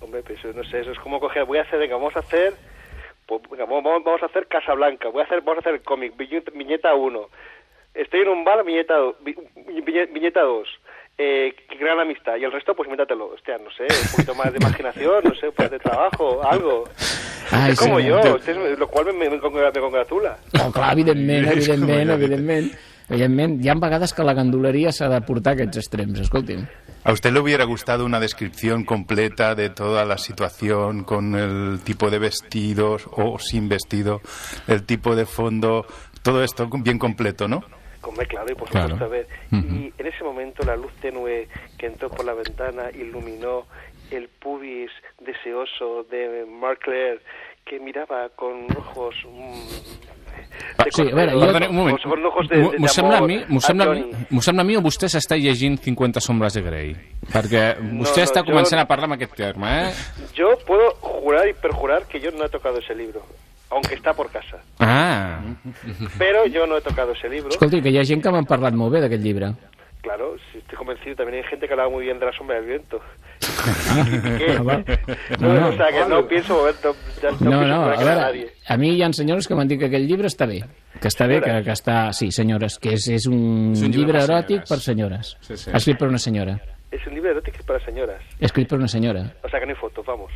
Hombre, pues no sé, eso es como coger, voy a hacer, venga, vamos a hacer, pues, venga, vamos, vamos a hacer Casablanca, voy a hacer, vamos a hacer el cómic, viñeta- viñeta 1, estoy en un bar, viñeta 2, viñeta 2, eh, qué gran amistad, y el resto pues invéntatelo, hostia, no sé, un poquito más de imaginación, no sé, pues de trabajo, algo. Ai, es como sí, yo, te- usted lo cual me, me, me congratula- me congratula. Oh, clar, evidentment, És com evidentment, jo, evidentment. Evidentment, hi ha vegades que la ganduleria s'ha de portar a aquests extrems, escolti'm. ¿A usted le hubiera gustado una descripción completa de toda la situación con el tipo de vestidos o sin vestido, el tipo de fondo, todo esto bien completo, ¿no? Hombre, claro, y por Claro. supuesto, a ver. Ujú. Y en ese momento la luz tenue que entró por la ventana iluminó el pubis deseoso de Mark Clare que miraba con ojos... mm, de Sí, a veure, jo- Perdoni, un moment. M'ho- sembla a mi, sembla, a sembla a mi o vostè s'està llegint 50 sombres de Grey? Perquè vostè no, està jo- començant a parlar amb aquest terme, eh? Yo puedo jurar y perjurar que yo no he tocado ese libro, aunque está por casa. Ah. Pero yo no he tocado ese libro. Escolti, que hi ha gent que m'han parlat molt bé d'aquest llibre. Claro, sí, estoy convencido. También hay gente que hablaba muy bien de la sombra del viento. Ah. No, No, o sea, que no pienso mover, no, ya no, No, no, a a veure, nadie. a mi hi ha senyores que m'han dit que aquest llibre està bé, que està bé, que, que està... Sí, senyores, que és, és un, És un llibre llibre per eròtic senyores. per senyores. Sí, sí. Escrit per una senyora. Es un libro erótico para señoras. Escrit per una senyora. O sea, que no hay fotos, vamos.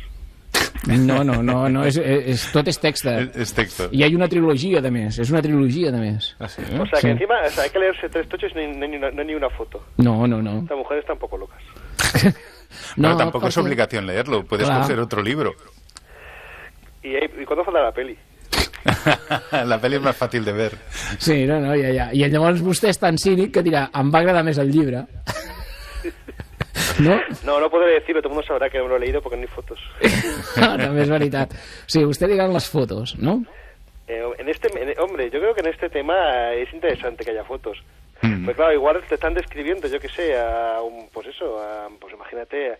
No, no, no, no és, és, tot és text. És texto. I hi ha una trilogia, de més. És una trilogia, de més. Ah, sí? O sea, que encima o sea, hay que leerse tres tochos y no hay, no hay ni una, ni una foto. No, no, no. Las mujeres están un poco locas. No, tampoco es porque- obligación leerlo, puedes Claro. coger otro libro. ¿Y, ¿Y cuándo falta la peli? la peli es más fácil de ver. Sí, no, no, ja, ja. I llavors vostè és tan cínic que dirà, em va agradar més el llibre. No? No, no podré decirlo, todo el mundo sabrá que no lo he leído porque no hay fotos. Ah, també és veritat. O sigui, vostè digan les fotos, no? Eh, en este, en- hombre, yo creo que en este tema es interesante que haya fotos. Mm. Pues claro, igual te están describiendo, yo qué sé, a un, pues eso, a, pues imagínate a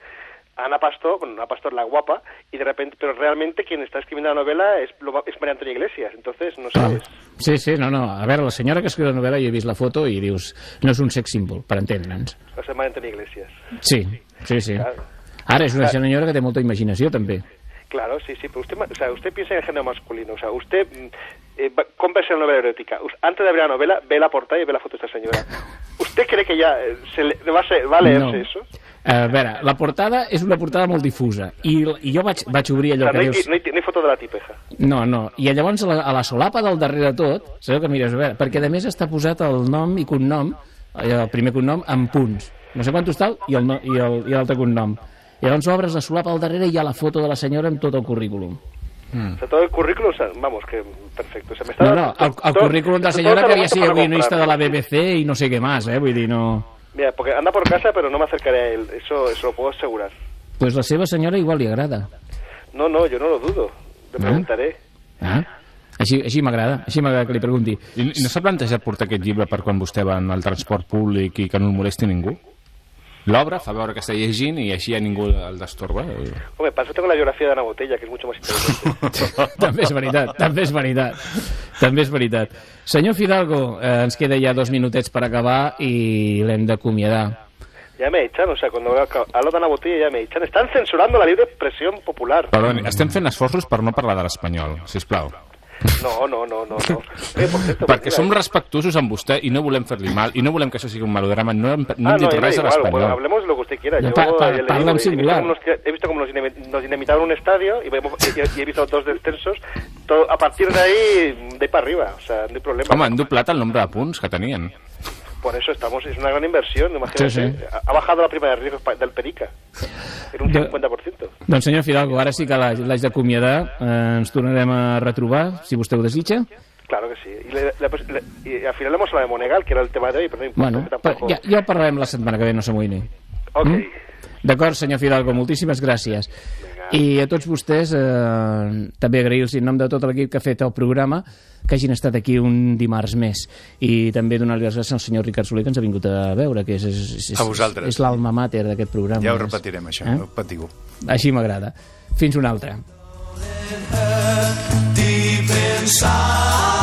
Ana Pastor, bueno, Ana Pastor la guapa, y de repente, pero realmente quien está escribiendo la novela es, va- es María Antonia Iglesias, entonces, no sé, es- Sí, sí, no, no. A veure, la senyora que escriu la novel·la, jo he vist la foto i dius, no és un sex símbol, per entendre'ns. o sea, María Antonia Iglesias. Sí, sí, sí. Ara és una senyora que té molta imaginació, també. Claro, sí, sí, pero usted, o sea, usted piensa en el género masculino, o sea, usted eh, va- cómprese la novela erótica, antes de abrir la novela, ve la portada y ve la foto de esta señora. ¿Usted cree que ya eh, se le- va, a ser- va a leerse No. eso? A veure, la portada és una portada molt difusa i, i jo vaig, vaig obrir allò no, que hay, dius... no, hay, no hay foto de la tipeja. No, no. I llavors a la, a la solapa del darrere de tot, sabeu que mires, a veure, perquè a més està posat el nom i cognom, eh, el primer cognom, en punts. No sé quantos tal, i el no- i el- i l'altre cognom. I llavors obres la solapa al darrere i hi ha la foto de la senyora amb tot el currículum. O sea, todo el currículum, vamos, que perfecto. O sea, me está No, no, el, el todo- currículum de la senyora que havia sido para guionista de la. BBC i no sé què més, eh? Vull dir, no... Mira, porque anda por casa, pero no me acercaré a él, eso, eso lo puedo asegurar. Pues la seva senyora igual li agrada. No, no, yo no lo dudo. Le Ah. preguntaré. Ah? Així, així m'agrada, així m'agrada que li pregunti. I, i no s'ha plantejat portar aquest llibre per quan vostè va en el transport públic i que no el molesti ningú? L'obre, fa veure que està llegint i així a ningú el destorba. Para eso tengo la biografía de Ana Botella, que es mucho más interesante. també és veritat, també és veritat. També és veritat. Senyor Fidalgo, eh, ens queda ja dos minutets per acabar i l'hem d'acomiadar. ya me echan, o sea, cuando hablo de Ana Botella ya me echan. Están censurando la libre expresión popular. Perdoni, estem fent esforços per no parlar de l'espanyol, si plau. No, no, no, no. no. Eh, por cierto, Perquè som respectuosos amb vostè i no volem fer-li mal i no volem que això sigui un melodrama, no hem, no Ah, hem dit no, res a igual, pues l'espanyol. hablemos de lo que usted quiera. Yo, pa- pa- le parla digo, en he visto singular. nos, he visto cómo nos, nos dinamitaron un estadio y, vemos- y- y he visto dos descensos. Todo, a partir de ahí, de ahí para arriba. O sea, no hay problema. Home, han doblat el nombre de punts que tenien. Por eso estamos, es una gran inversión, imagínate. Sí, sí. Ha, bajado la prima de riesgo del Perica en un De- 50%. Doncs senyor Fidalgo, ara sí que l'haig d'acomiadar. Eh, ens tornarem a retrobar, si vostè ho desitja. Claro que sí. Y, le- le- le- y al final hemos hablado de Monegal, que era el tema de hoy, pero no importa. Bueno, tampoco... ja, ja parlarem la setmana que ve, no s'amoïni. Ok. Mm? D'acord, senyor Fidalgo, moltíssimes gràcies. I a tots vostès, eh, també agrair-los en nom de tot l'equip que ha fet el programa que hagin estat aquí un dimarts més. I també donar-li les gràcies al senyor Ricard Soler que ens ha vingut a veure, que és, és, és, A vosaltres. és l'alma mater d'aquest programa. Ja ho repetirem, això, Eh? no patiu. Així m'agrada. Fins una altra. her